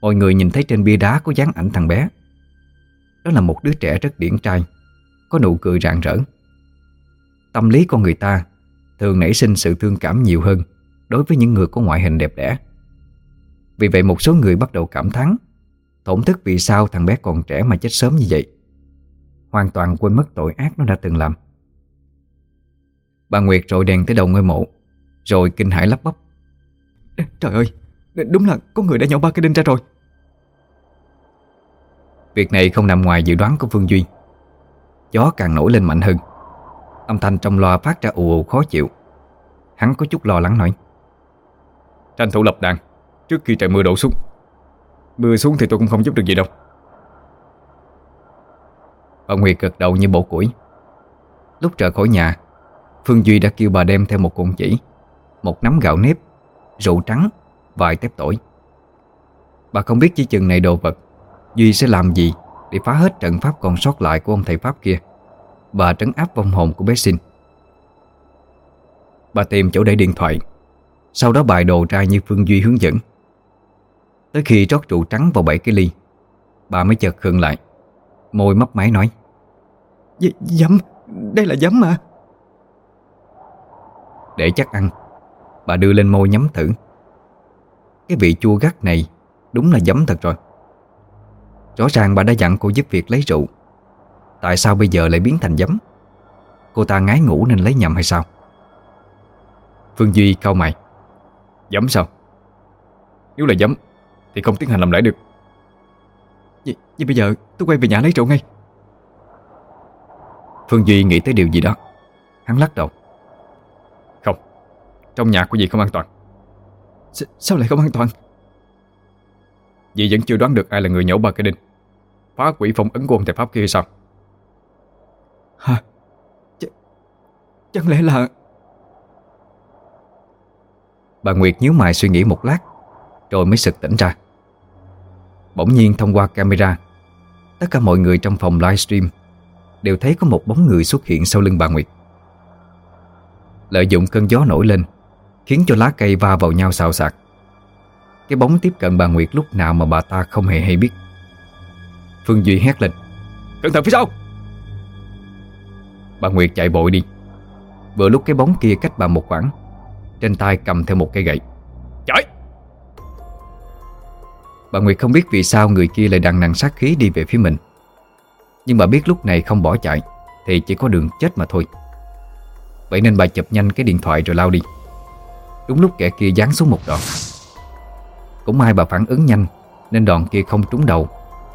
Mọi người nhìn thấy trên bia đá có dáng ảnh thằng bé. Đó là một đứa trẻ rất điển trai, Có nụ cười rạng rỡ. Tâm lý con người ta Thường nảy sinh sự thương cảm nhiều hơn. Đối với những người có ngoại hình đẹp đẽ. Vì vậy một số người bắt đầu cảm thán Thổn thức vì sao thằng bé còn trẻ mà chết sớm như vậy? Hoàn toàn quên mất tội ác nó đã từng làm. Bà Nguyệt rọi đèn tới đầu ngôi mộ Rồi kinh hãi lắp bắp. Trời ơi Đúng là có người đã nhổ ba cái đinh ra rồi. Việc này không nằm ngoài dự đoán của Phương Duy. Gió càng nổi lên mạnh hơn. Âm thanh trong loa phát ra ù ù khó chịu. Hắn có chút lo lắng nói Tranh thủ lập đàn, Trước khi trời mưa đổ xuống. Mưa xuống thì tôi cũng không giúp được gì đâu. Bà Nguyệt gật đầu như bộ củi. Lúc trở khỏi nhà, Phương Duy đã kêu bà đem theo một cuộn chỉ, Một nắm gạo nếp, Rượu trắng, Vài tép tỏi. Bà không biết chỉ chừng này đồ vật, Duy sẽ làm gì để phá hết trận pháp còn sót lại của ông thầy Pháp kia. Và trấn áp vong hồn của bé Sinh. Bà tìm chỗ để điện thoại. Sau đó bài đồ ra như Phương Duy hướng dẫn. Tới khi rót rượu trắng vào bảy cái ly Bà mới chợt khựng lại Môi mấp máy nói Giấm, đây là giấm mà. Để chắc ăn Bà đưa lên môi nhắm thử. Cái vị chua gắt này Đúng là giấm thật rồi. Rõ ràng bà đã dặn cô giúp việc lấy rượu. Tại sao bây giờ lại biến thành giấm? Cô ta ngái ngủ nên lấy nhầm hay sao? Phương Duy cau mày Giấm sao? Nếu là giấm Thì không tiến hành làm lễ được. Vậy, vậy bây giờ tôi quay về nhà lấy rượu ngay. Phương Duy nghĩ tới điều gì đó. Hắn lắc đầu. Không Trong nhà của dì không an toàn. S Sao lại không an toàn? Dì vẫn chưa đoán được ai là người nhổ ba cái đinh Phá quỷ phong ấn của ông thầy Pháp kia sao? Hả? Ch Chẳng lẽ là Bà Nguyệt nhíu mày suy nghĩ một lát, Rồi mới sực tỉnh ra. Bỗng nhiên thông qua camera, Tất cả mọi người trong phòng livestream Đều thấy có một bóng người xuất hiện sau lưng bà Nguyệt. Lợi dụng cơn gió nổi lên, Khiến cho lá cây va vào nhau xào xạc. Cái bóng tiếp cận bà Nguyệt lúc nào mà bà ta không hề hay biết. Phương Duy hét lên, Cẩn thận phía sau! Bà Nguyệt chạy bội đi. Vừa lúc cái bóng kia cách bà một khoảng trên tay cầm theo một cây gậy. Chạy Bà Nguyệt không biết vì sao người kia lại đằng nằng sát khí đi về phía mình. Nhưng bà biết lúc này không bỏ chạy Thì chỉ có đường chết mà thôi. Vậy nên bà chụp nhanh cái điện thoại rồi lao đi. Đúng lúc kẻ kia giáng xuống một đòn. Cũng may bà phản ứng nhanh Nên đòn kia không trúng đầu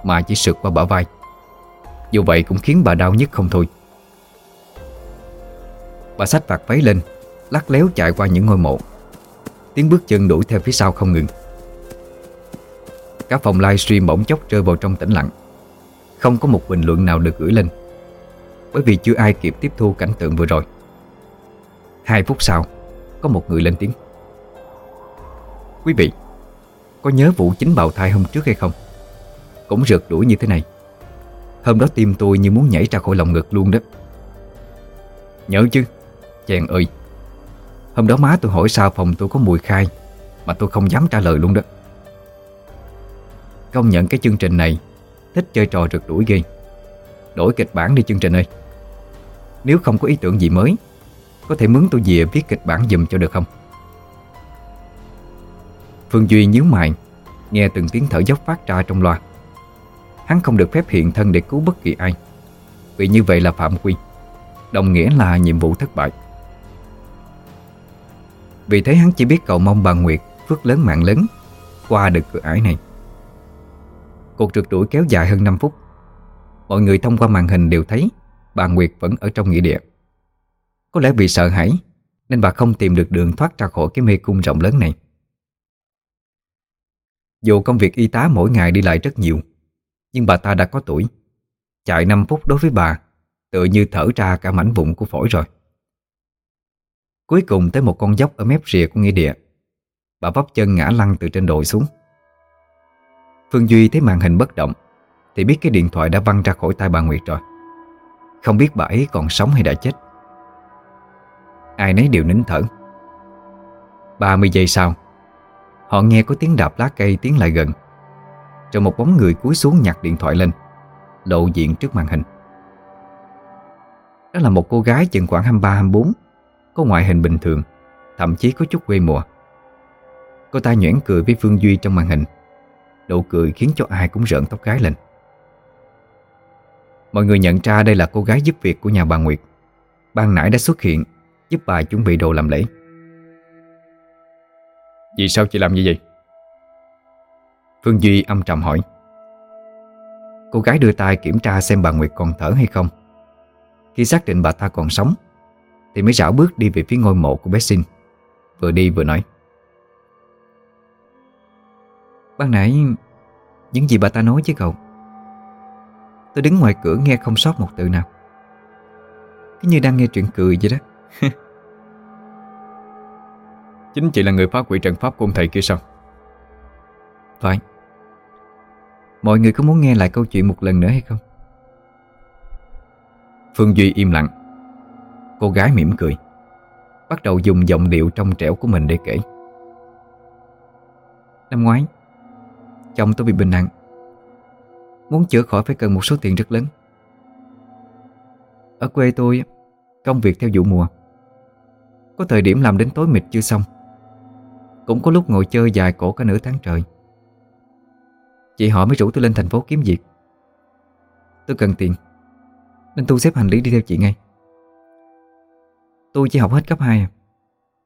Mà chỉ sượt qua bả vai. Dù vậy cũng khiến bà đau nhức không thôi. Bà xách vạt váy lên Lắc léo chạy qua những ngôi mộ. Tiếng bước chân đuổi theo phía sau không ngừng. Cả phòng livestream bỗng chốc rơi vào trong tĩnh lặng. Không có một bình luận nào được gửi lên, Bởi vì chưa ai kịp tiếp thu cảnh tượng vừa rồi. Hai phút sau, Có một người lên tiếng. Quý vị, Có nhớ vụ chính bào thai hôm trước hay không? Cũng rượt đuổi như thế này. Hôm đó tim tôi như muốn nhảy ra khỏi lòng ngực luôn đó. Nhớ chứ, Chàng ơi. Hôm đó má tôi hỏi sao phòng tôi có mùi khai, Mà tôi không dám trả lời luôn đó. Công nhận cái chương trình này, Thích chơi trò rượt đuổi ghê. Đổi kịch bản đi chương trình ơi. Nếu không có ý tưởng gì mới, Có thể mướn tôi về viết kịch bản dùm cho được không? Phương Duy nhíu mày, Nghe từng tiếng thở dốc phát ra trong loa. Hắn không được phép hiện thân để cứu bất kỳ ai. Vì như vậy là phạm quy, Đồng nghĩa là nhiệm vụ thất bại. Vì thế hắn chỉ biết cầu mong bà Nguyệt Phước lớn mạng lớn Qua được cửa ải này. Cuộc trượt đuổi kéo dài hơn 5 phút. Mọi người thông qua màn hình đều thấy Bà Nguyệt vẫn ở trong nghĩa địa. Có lẽ vì sợ hãi Nên bà không tìm được đường thoát ra khỏi cái mê cung rộng lớn này. Dù công việc y tá mỗi ngày đi lại rất nhiều, Nhưng bà ta đã có tuổi. Chạy 5 phút đối với bà Tựa như thở ra cả mảnh vụn của phổi rồi. Cuối cùng tới một con dốc ở mép rìa của nghĩa địa. Bà vấp chân ngã lăn từ trên đồi xuống. Phương Duy thấy màn hình bất động, Thì biết cái điện thoại đã văng ra khỏi tay bà Nguyệt rồi. Không biết bà ấy còn sống hay đã chết. Ai nấy đều nín thở. 30 giây sau, Họ nghe có tiếng đạp lá cây tiến lại gần, Rồi một bóng người cúi xuống nhặt điện thoại lên, Lộ diện trước màn hình. Đó là một cô gái chừng khoảng 23-24 có ngoại hình bình thường Thậm chí có chút quê mùa. Cô ta nhoẻn cười với Phương Duy trong màn hình. Nụ cười khiến cho ai cũng rợn tóc gái lên. Mọi người nhận ra đây là cô gái giúp việc của nhà bà Nguyệt. Ban nãy đã xuất hiện Giúp bà chuẩn bị đồ làm lễ. Vì sao chị làm như vậy? Phương Duy âm trầm hỏi. Cô gái đưa tay kiểm tra xem bà Nguyệt còn thở hay không. Khi xác định bà ta còn sống Thì mới rảo bước đi về phía ngôi mộ của bé Sinh. Vừa đi vừa nói. Ban nãy Những gì bà ta nói với cậu Tôi đứng ngoài cửa nghe không sót một từ nào. Cứ như đang nghe chuyện cười vậy đó. Chính chị là người phá quỷ trận pháp của ông thầy kia sao? Phải. Mọi người có muốn nghe lại câu chuyện một lần nữa hay không? Phương Duy im lặng Cô gái mỉm cười, Bắt đầu dùng giọng điệu trong trẻo của mình để kể. Năm ngoái, Chồng tôi bị bệnh nặng, Muốn chữa khỏi phải cần một số tiền rất lớn. Ở quê tôi, Công việc theo vụ mùa. Có thời điểm làm đến tối mịt chưa xong, Cũng có lúc ngồi chơi dài cổ cả nửa tháng trời. Chị họ mới rủ tôi lên thành phố kiếm việc. Tôi cần tiền, Nên tôi xếp hành lý đi theo chị ngay. Tôi chỉ học hết cấp 2 à.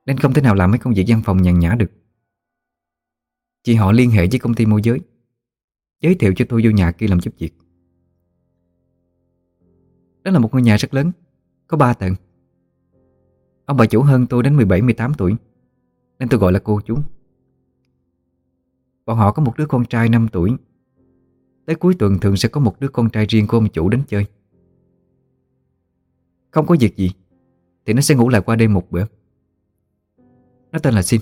Nên không thể nào làm mấy công việc văn phòng nhàn nhã được. Chị họ liên hệ với công ty môi giới. Giới thiệu cho tôi vô nhà kia làm giúp việc. Đó là một ngôi nhà rất lớn, Có 3 tầng. Ông bà chủ hơn tôi đến 17-18 tuổi, Nên tôi gọi là cô chú. Bọn họ có một đứa con trai 5 tuổi. Tới cuối tuần thường sẽ có một đứa con trai riêng của ông chủ đến chơi. Không có việc gì. Thì nó sẽ ngủ lại qua đêm một bữa. Nó tên là Sim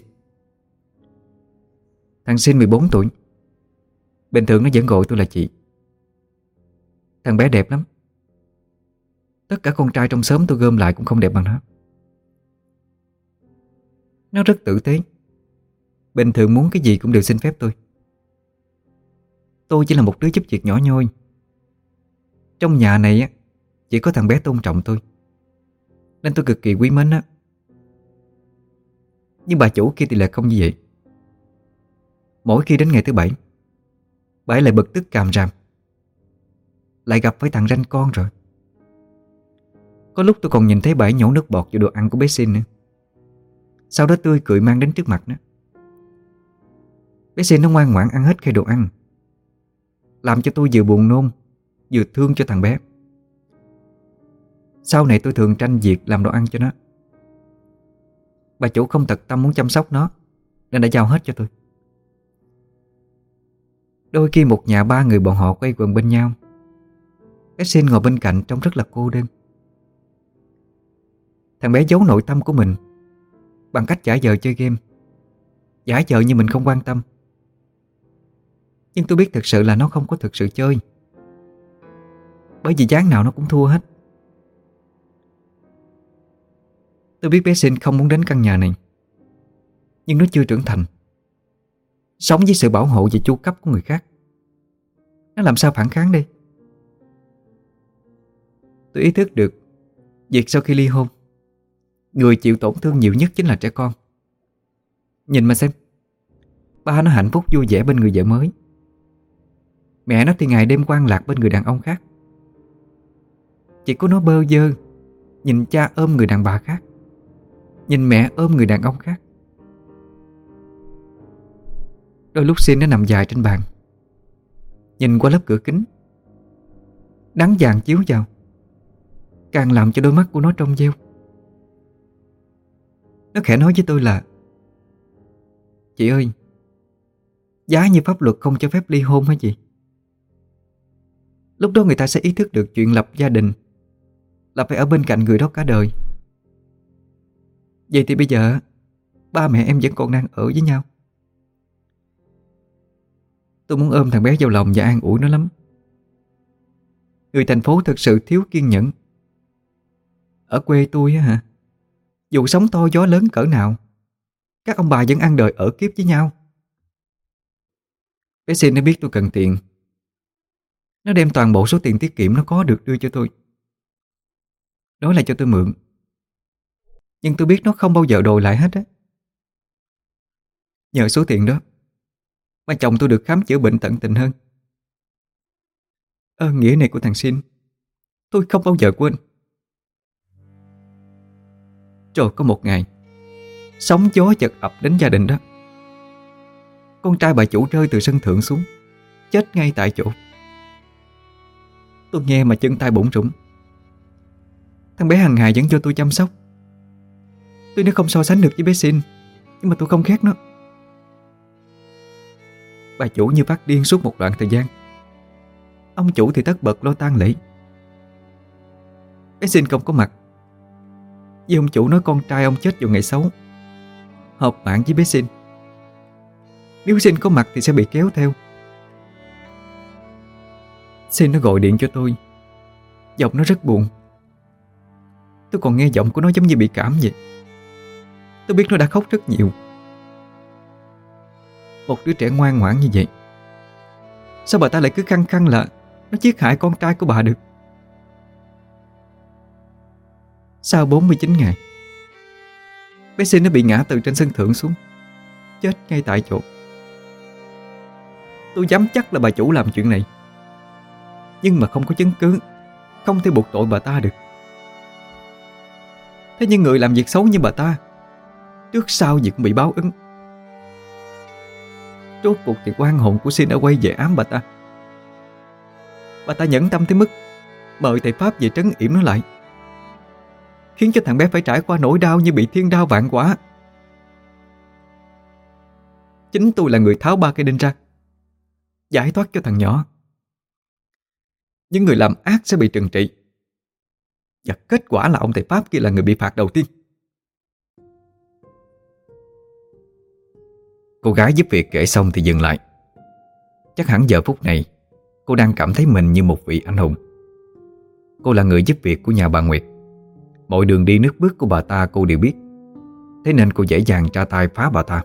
Thằng Sim 14 tuổi. Bình thường nó vẫn gọi tôi là chị. Thằng bé đẹp lắm. Tất cả con trai trong xóm tôi gom lại cũng không đẹp bằng nó. Nó rất tử tế. Bình thường muốn cái gì cũng đều xin phép tôi. Tôi chỉ là một đứa giúp việc nhỏ nhoi. Trong nhà này á, Chỉ có thằng bé tôn trọng tôi. Nên tôi cực kỳ quý mến á. Nhưng bà chủ kia thì lại không như vậy. Mỗi khi đến ngày thứ bảy, Bà ấy lại bực tức càm ràm. Lại gặp với thằng ranh con rồi. Có lúc tôi còn nhìn thấy bà ấy nhổ nước bọt vào đồ ăn của bé Xin nữa. Sau đó tươi cười mang đến trước mặt nó. Bé Xin nó ngoan ngoãn ăn hết khay đồ ăn, Làm cho tôi vừa buồn nôn, Vừa thương cho thằng bé. Sau này tôi thường tranh việc làm đồ ăn cho nó. Bà chủ không thật tâm muốn chăm sóc nó, Nên đã giao hết cho tôi. Đôi khi một nhà ba người bọn họ quay quần bên nhau. Cái xin ngồi bên cạnh trông rất là cô đơn. Thằng bé giấu nội tâm của mình Bằng cách giả vờ chơi game. Giả vờ như mình không quan tâm. Nhưng tôi biết thực sự là nó không có thực sự chơi. Bởi vì dáng nào nó cũng thua hết. Tôi biết bé Sinh không muốn đến căn nhà này. Nhưng nó chưa trưởng thành. Sống với sự bảo hộ và chu cấp của người khác. Nó làm sao phản kháng đi Tôi ý thức được Việc sau khi ly hôn, Người chịu tổn thương nhiều nhất chính là trẻ con. Nhìn mà xem, Ba nó hạnh phúc vui vẻ bên người vợ mới. Mẹ nó thì ngày đêm quan lạc bên người đàn ông khác. Chỉ có nó bơ vơ Nhìn cha ôm người đàn bà khác. Nhìn mẹ ôm người đàn ông khác. Đôi lúc xin nó nằm dài trên bàn. Nhìn qua lớp cửa kính. Nắng vàng chiếu vào. Càng làm cho đôi mắt của nó trong veo. Nó khẽ nói với tôi là, Chị ơi, Giá như pháp luật không cho phép ly hôn hả chị? Lúc đó người ta sẽ ý thức được chuyện lập gia đình Là phải ở bên cạnh người đó cả đời. Vậy thì bây giờ, Ba mẹ em vẫn còn đang ở với nhau. Tôi muốn ôm thằng bé vào lòng và an ủi nó lắm. Người thành phố thật sự thiếu kiên nhẫn. Ở quê tôi á hả, Dù sống to gió lớn cỡ nào, Các ông bà vẫn ăn đời ở kiếp với nhau. Bé xin nó biết tôi cần tiền. Nó đem toàn bộ số tiền tiết kiệm nó có được đưa cho tôi. Nói là cho tôi mượn. Nhưng tôi biết nó không bao giờ đòi lại hết á. Nhờ số tiền đó mà chồng tôi được khám chữa bệnh tận tình hơn. Ơn nghĩa này của thằng Xin Tôi không bao giờ quên. Rồi có một ngày, Sóng gió chật ập đến gia đình đó. Con trai bà chủ rơi từ sân thượng xuống, Chết ngay tại chỗ. Tôi nghe mà chân tay bụng rủng Thằng bé hàng ngày vẫn cho tôi chăm sóc. Tuy nó không so sánh được với bé Xin Nhưng mà tôi không khác nó. Bà chủ như phát điên suốt một đoạn thời gian. Ông chủ thì tất bật lo tang lễ. Bé xin không có mặt. Vì ông chủ nói con trai ông chết vào ngày xấu Hợp mạng với bé xin Nếu xin có mặt thì sẽ bị kéo theo. Xin nó gọi điện cho tôi. Giọng nó rất buồn. Tôi còn nghe giọng của nó giống như bị cảm vậy. Tôi biết nó đã khóc rất nhiều. Một đứa trẻ ngoan ngoãn như vậy. Sao bà ta lại cứ khăng khăng là Nó giết hại con trai của bà được? Sau 49 ngày, Bé xin nó bị ngã từ trên sân thượng xuống, Chết ngay tại chỗ. Tôi dám chắc là bà chủ làm chuyện này. Nhưng mà không có chứng cứ, Không thể buộc tội bà ta được. Thế nhưng người làm việc xấu như bà ta Trước sau gì cũng bị báo ứng. Rốt cuộc thì quan hồn của xin đã quay về ám bà ta Bà ta nhẫn tâm tới mức, Mời thầy Pháp về trấn yểm nó lại. Khiến cho thằng bé phải trải qua nỗi đau như bị thiên đao vạn quả. Chính tôi là người tháo ba cây đinh ra, Giải thoát cho thằng nhỏ. Những người làm ác sẽ bị trừng trị. Và kết quả là ông thầy Pháp kia là người bị phạt đầu tiên. Cô gái giúp việc kể xong thì dừng lại. Chắc hẳn giờ phút này, Cô đang cảm thấy mình như một vị anh hùng. Cô là người giúp việc của nhà bà Nguyệt. Mọi đường đi nước bước của bà ta cô đều biết. Thế nên cô dễ dàng tra tay phá bà ta.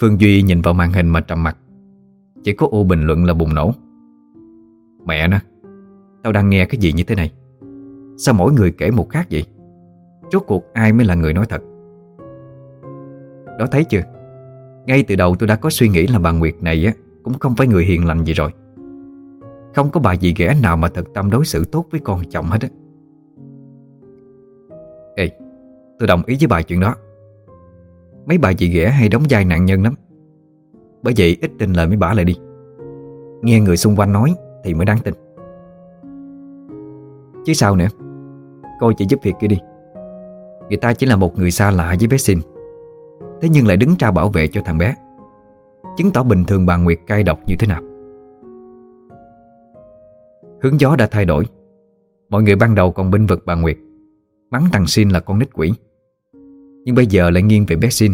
Phương Duy nhìn vào màn hình mà trầm mặt. Chỉ có ô bình luận là bùng nổ. Mẹ nó, Tao đang nghe cái gì như thế này? Sao mỗi người kể một khác vậy? Rốt cuộc ai mới là người nói thật? Đó thấy chưa? Ngay từ đầu tôi đã có suy nghĩ là bà Nguyệt này á, Cũng không phải người hiền lành gì rồi. Không có bà gì ghẻ nào mà thật tâm đối xử tốt với con chồng hết á. Ê, Tôi đồng ý với bà chuyện đó. Mấy bà dì ghẻ hay đóng vai nạn nhân lắm. Bởi vậy ít tin lời mấy bà lại đi. Nghe người xung quanh nói Thì mới đáng tin. Chứ sao nữa? Coi chị giúp việc kia đi. Người ta chỉ là một người xa lạ với bé Sinh. Thế nhưng lại đứng ra bảo vệ cho thằng bé. Chứng tỏ bình thường bà Nguyệt cay độc như thế nào. Hướng gió đã thay đổi. Mọi người ban đầu còn binh vực bà Nguyệt. Mắng thằng Xin là con nít quỷ. Nhưng bây giờ lại nghiêng về bé Xin.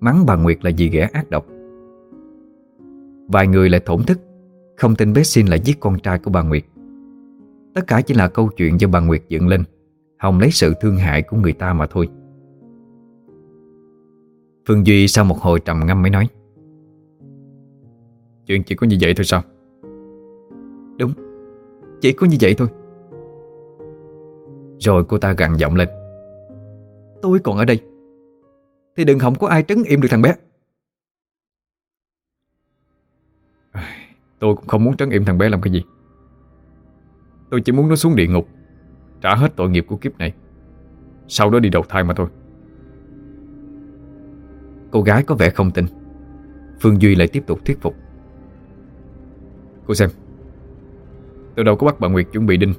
Mắng bà Nguyệt là gì ghẻ ác độc. Vài người lại thổn thức. Không tin bé Xin là giết con trai của bà Nguyệt. Tất cả chỉ là câu chuyện do bà Nguyệt dựng lên. Hồng lấy sự thương hại của người ta mà thôi. Phương Duy sau một hồi trầm ngâm mới nói. Chuyện chỉ có như vậy thôi sao? Đúng Chỉ có như vậy thôi. Rồi cô ta gằn giọng lên. Tôi còn ở đây Thì đừng hỏng có ai trấn im được thằng bé. Tôi cũng không muốn trấn im thằng bé làm cái gì. Tôi chỉ muốn nó xuống địa ngục Trả hết tội nghiệp của kiếp này. Sau đó đi đầu thai mà thôi Cô gái có vẻ không tin. Phương Duy lại tiếp tục thuyết phục. Cô xem, Tôi đâu có bắt bà Nguyệt chuẩn bị đinh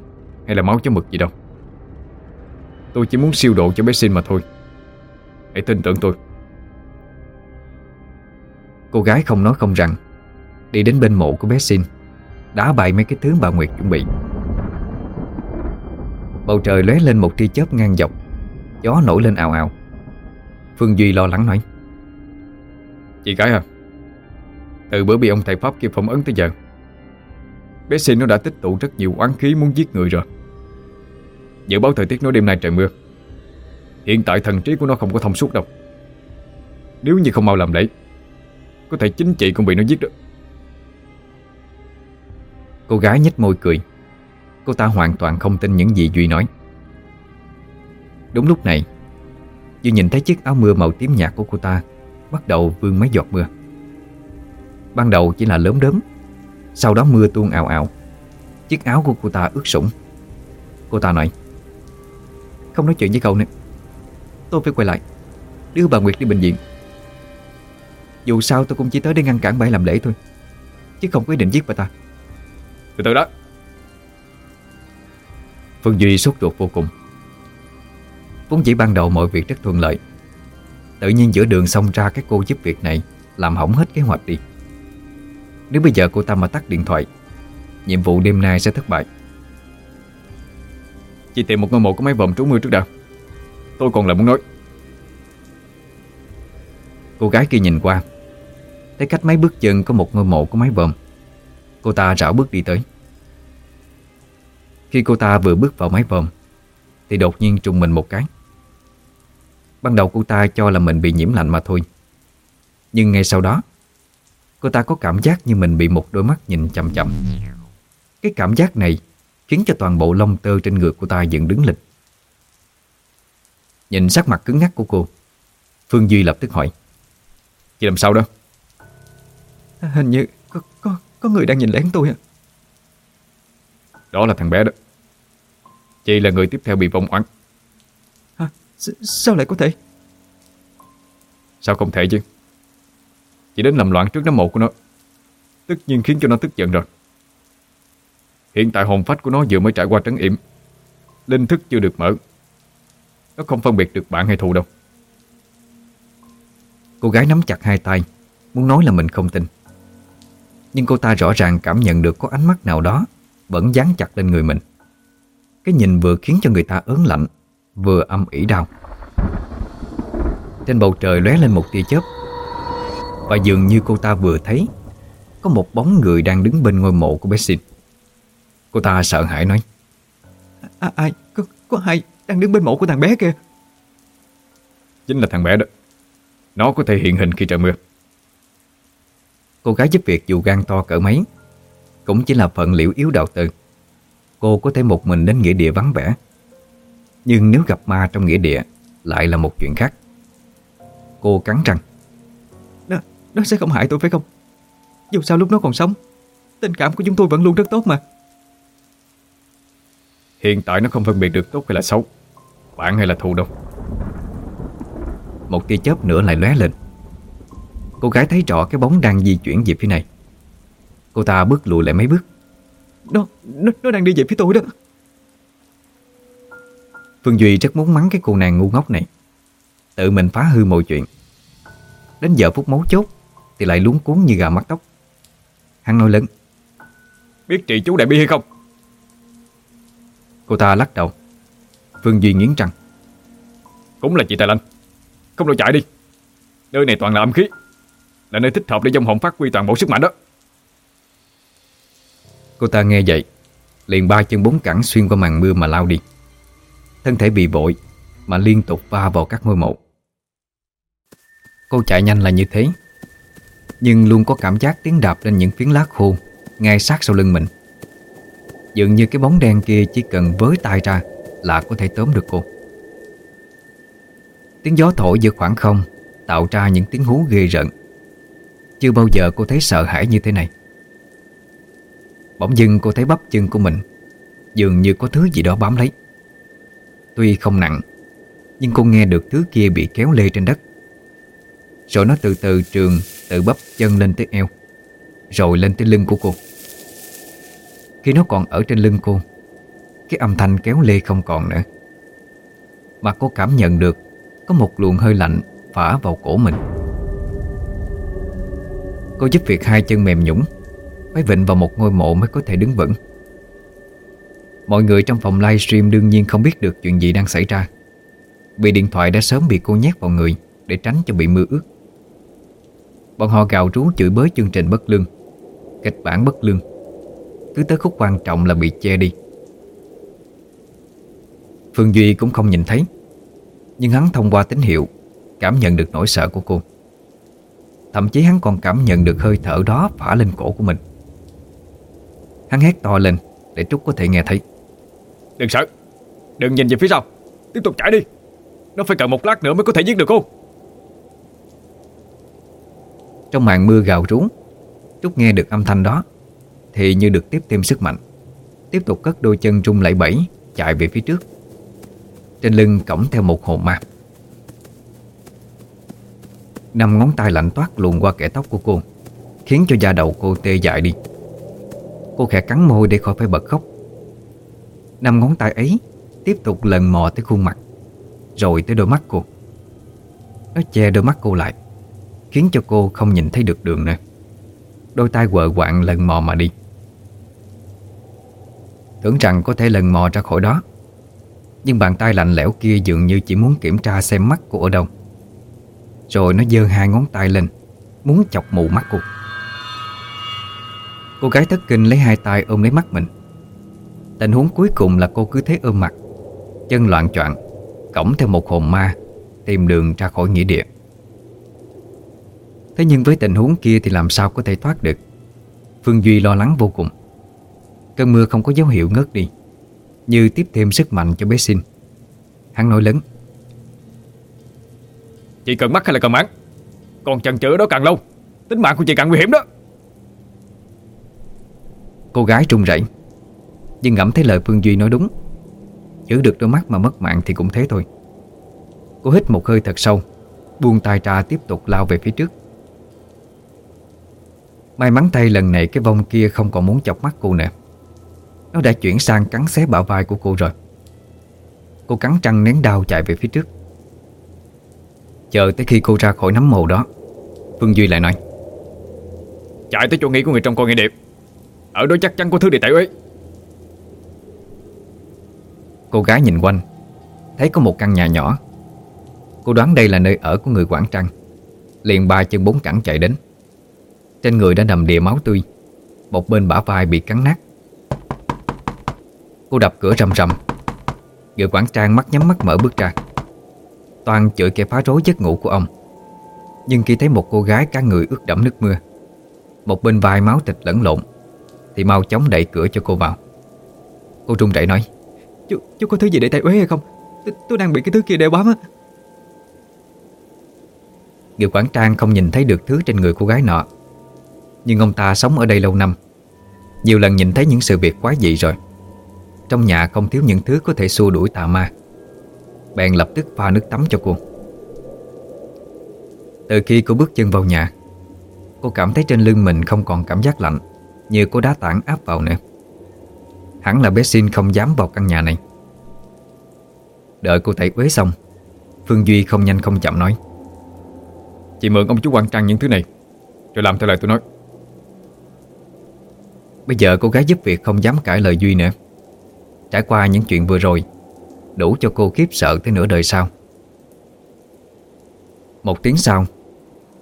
Hay là máu chó mực gì đâu. Tôi chỉ muốn siêu độ cho bé xin mà thôi. Hãy tin tưởng tôi. Cô gái không nói không rằng, Đi đến bên mộ của bé xin Đá bại mấy cái thứ bà Nguyệt chuẩn bị. Bầu trời lóe lên một tia chớp ngang dọc, Gió nổi lên ào ào. Phương Duy lo lắng nói Chị gái à Từ bữa bị ông thầy Pháp kia phong ấn tới giờ, Bé xin nó đã tích tụ rất nhiều oán khí muốn giết người rồi. Dự báo thời tiết nói đêm nay trời mưa, Hiện tại thần trí của nó không có thông suốt đâu. Nếu như không mau làm lễ, Có thể chính chị cũng bị nó giết được. Cô gái nhếch môi cười. Cô ta hoàn toàn không tin những gì Duy nói. Đúng lúc này, Duy nhìn thấy chiếc áo mưa màu tím nhạt của cô ta Bắt đầu vương mấy giọt mưa. Ban đầu chỉ là lớn đớm Sau đó mưa tuôn ào ào. Chiếc áo của cô ta ướt sũng. Cô ta nói Không nói chuyện với cậu nữa. Tôi phải quay lại Đưa bà Nguyệt đi bệnh viện. Dù sao tôi cũng chỉ tới để ngăn cản bà làm lễ thôi Chứ không có ý định giết bà ta. Từ từ đó. Phương Duy sốt ruột vô cùng. Vốn chỉ ban đầu mọi việc rất thuận lợi Tự nhiên giữa đường xông ra các cô giúp việc này, Làm hỏng hết kế hoạch đi. Nếu bây giờ cô ta mà tắt điện thoại, Nhiệm vụ đêm nay sẽ thất bại. Chị tìm một ngôi mộ có mấy vòm trú mưa trước đã. Tôi còn lại muốn nói. Cô gái kia nhìn qua, Thấy cách mấy bước chân có một ngôi mộ có mái vòm. Cô ta rảo bước đi tới. Khi cô ta vừa bước vào mái vòm, Thì đột nhiên trùng mình một cái. Ban đầu cô ta cho là mình bị nhiễm lạnh mà thôi. Nhưng ngay sau đó Cô ta có cảm giác như mình bị một đôi mắt nhìn chậm chậm Cái cảm giác này Khiến cho toàn bộ lông tơ trên người cô ta dựng đứng lên Nhìn sắc mặt cứng ngắc của cô Phương Duy lập tức hỏi Chị làm sao đó? Hình như có, có, có người đang nhìn lén tôi à Đó là thằng bé đó. Chị là người tiếp theo bị vong oán? S sao lại có thể? Sao không thể chứ? Chỉ đến làm loạn trước đám mộ của nó. Tất nhiên khiến cho nó tức giận rồi. Hiện tại hồn phách của nó vừa mới trải qua trấn yểm. Linh thức chưa được mở. Nó không phân biệt được bạn hay thù đâu. Cô gái nắm chặt hai tay, Muốn nói là mình không tin. Nhưng cô ta rõ ràng cảm nhận được có ánh mắt nào đó Vẫn dán chặt lên người mình. Cái nhìn vừa khiến cho người ta ớn lạnh Vừa âm ỉ đau. Trên bầu trời lóe lên một tia chớp Và dường như cô ta vừa thấy Có một bóng người đang đứng bên ngôi mộ của Bessin Cô ta sợ hãi nói à, Ai, có, có ai đang đứng bên mộ của thằng bé kia Chính là thằng bé đó. Nó có thể hiện hình khi trời mưa. Cô gái giúp việc dù gan to cỡ mấy Cũng chỉ là phận liễu yếu đạo tự Cô có thể một mình đến nghĩa địa vắng vẻ Nhưng nếu gặp ma trong nghĩa địa Lại là một chuyện khác. Cô cắn răng. Nó, nó sẽ không hại tôi phải không? Dù sao lúc nó còn sống Tình cảm của chúng tôi vẫn luôn rất tốt mà. Hiện tại nó không phân biệt được tốt hay là xấu Bạn hay là thù đâu. Một tia chớp nữa lại lóe lên. Cô gái thấy rõ cái bóng đang di chuyển về phía này. Cô ta bước lùi lại mấy bước. Nó, nó, nó đang đi về phía tôi đó Phương Duy rất muốn mắng cái cô nàng ngu ngốc này. Tự mình phá hư mọi chuyện. Đến giờ phút mấu chốt Thì lại luống cuốn như gà mắt tóc. Hắn nói lớn Biết trị chú đại bi hay không? Cô ta lắc đầu. Phương Duy nghiến răng. Cũng là chị Tài Lanh. Không đâu chạy đi. Nơi này toàn là âm khí. Là nơi thích hợp để dòng hồn phát huy toàn bộ sức mạnh đó. Cô ta nghe vậy Liền ba chân bốn cẳng xuyên qua màn mưa mà lao đi Thân thể bị vội Mà liên tục va vào các ngôi mộ. Cô chạy nhanh là như thế, Nhưng luôn có cảm giác tiếng đạp lên những phiến lá khô Ngay sát sau lưng mình. Dường như cái bóng đen kia chỉ cần với tay ra Là có thể tóm được cô. Tiếng gió thổi giữa khoảng không Tạo ra những tiếng hú ghê rợn. Chưa bao giờ cô thấy sợ hãi như thế này. Bỗng dưng cô thấy bắp chân của mình Dường như có thứ gì đó bám lấy. Tuy không nặng, Nhưng cô nghe được thứ kia bị kéo lê trên đất. Rồi nó từ từ trường tự bắp chân lên tới eo, Rồi lên tới lưng của cô. Khi nó còn ở trên lưng cô, Cái âm thanh kéo lê không còn nữa. Mà cô cảm nhận được Có một luồng hơi lạnh phả vào cổ mình. Cô giúp việc hai chân mềm nhũng phải vịnh vào một ngôi mộ mới có thể đứng vững. Mọi người trong phòng livestream đương nhiên không biết được chuyện gì đang xảy ra. Vì điện thoại đã sớm bị cô nhét vào người Để tránh cho bị mưa ướt Bọn họ gào rú chửi bới chương trình bất lương, Kịch bản bất lương. Cứ tới khúc quan trọng là bị che đi. Phương Duy cũng không nhìn thấy, Nhưng hắn thông qua tín hiệu Cảm nhận được nỗi sợ của cô. Thậm chí hắn còn cảm nhận được hơi thở đó phả lên cổ của mình. Hắn hét to lên Để Trúc có thể nghe thấy. Đừng sợ. Đừng nhìn về phía sau. Tiếp tục chạy đi. Nó phải cần một lát nữa mới có thể giết được cô. Trong màn mưa gào rú Trúc nghe được âm thanh đó Thì như được tiếp thêm sức mạnh. Tiếp tục cất đôi chân rung lại bẫy, Chạy về phía trước. Trên lưng cổng theo một hồn ma. Năm ngón tay lạnh toát luồn qua kẻ tóc của cô Khiến cho da đầu cô tê dại đi. Cô khẽ cắn môi để khỏi phải bật khóc. Năm ngón tay ấy Tiếp tục lần mò tới khuôn mặt, Rồi tới đôi mắt cô. Nó che đôi mắt cô lại, Khiến cho cô không nhìn thấy được đường nữa Đôi tay quợ quạng lần mò mà đi. Tưởng rằng có thể lần mò ra khỏi đó, Nhưng bàn tay lạnh lẽo kia dường như chỉ muốn kiểm tra xem mắt cô ở đâu. Rồi nó giơ hai ngón tay lên, Muốn chọc mù mắt cô. Cô gái thất kinh lấy hai tay ôm lấy mắt mình. Tình huống cuối cùng là cô cứ thế ôm mặt. Chân loạn choạng Cổng theo một hồn ma Tìm đường ra khỏi nghĩa địa. Thế nhưng với tình huống kia thì làm sao có thể thoát được? Phương Duy lo lắng vô cùng. Cơn mưa không có dấu hiệu ngớt đi Như tiếp thêm sức mạnh cho bé xin. Hắn nói lớn Chị cần mắt hay là cần mãn Còn chần chừ đó càng lâu Tính mạng của chị càng nguy hiểm đó. Cô gái trung rẩy nhưng ngẫm thấy lời Phương Duy nói đúng. Giữ được đôi mắt mà mất mạng thì cũng thế thôi. Cô hít một hơi thật sâu, Buông tay ra tiếp tục lao về phía trước. May mắn thay lần này cái vong kia không còn muốn chọc mắt cô nữa Nó đã chuyển sang cắn xé bả vai của cô rồi. Cô cắn răng nén đau chạy về phía trước. Chờ tới khi cô ra khỏi nắm mồ đó, Phương Duy lại nói, Chạy tới chỗ nghỉ của người trong con nghe điệp. Ở đó chắc chắn có thứ để tẩy uế. Cô gái nhìn quanh. Thấy có một căn nhà nhỏ. Cô đoán đây là nơi ở của người quản trăng Liền ba chân bốn cẳng chạy đến. Trên người đã đầm đìa máu tươi. Một bên bả vai bị cắn nát. Cô đập cửa rầm rầm. Người quản trang mắt nhắm mắt mở bước ra. Toàn chửi kẻ phá rối giấc ngủ của ông. Nhưng khi thấy một cô gái cả người ướt đẫm nước mưa, Một bên vai máu thịt lẫn lộn, Thì mau chóng đẩy cửa cho cô vào. Cô trung rẩy nói Chú, chú có thứ gì để tay uế hay không? Tôi, tôi đang bị cái thứ kia đeo bám á. Người quản trang không nhìn thấy được thứ trên người cô gái nọ. Nhưng ông ta sống ở đây lâu năm. Nhiều lần nhìn thấy những sự việc quá dị rồi. Trong nhà không thiếu những thứ có thể xua đuổi tà ma. Bèn lập tức pha nước tắm cho cô. Từ khi cô bước chân vào nhà Cô cảm thấy trên lưng mình không còn cảm giác lạnh Như cô đá tảng áp vào nữa. Hẳn là bé xin không dám vào căn nhà này. Đợi cô tẩy uế xong, Phương Duy không nhanh không chậm nói. Chị mượn ông chú quan trăng những thứ này, Rồi làm theo lời tôi nói. Bây giờ cô gái giúp việc không dám cãi lời Duy nữa. Trải qua những chuyện vừa rồi, Đủ cho cô khiếp sợ tới nửa đời sau. Một tiếng sau,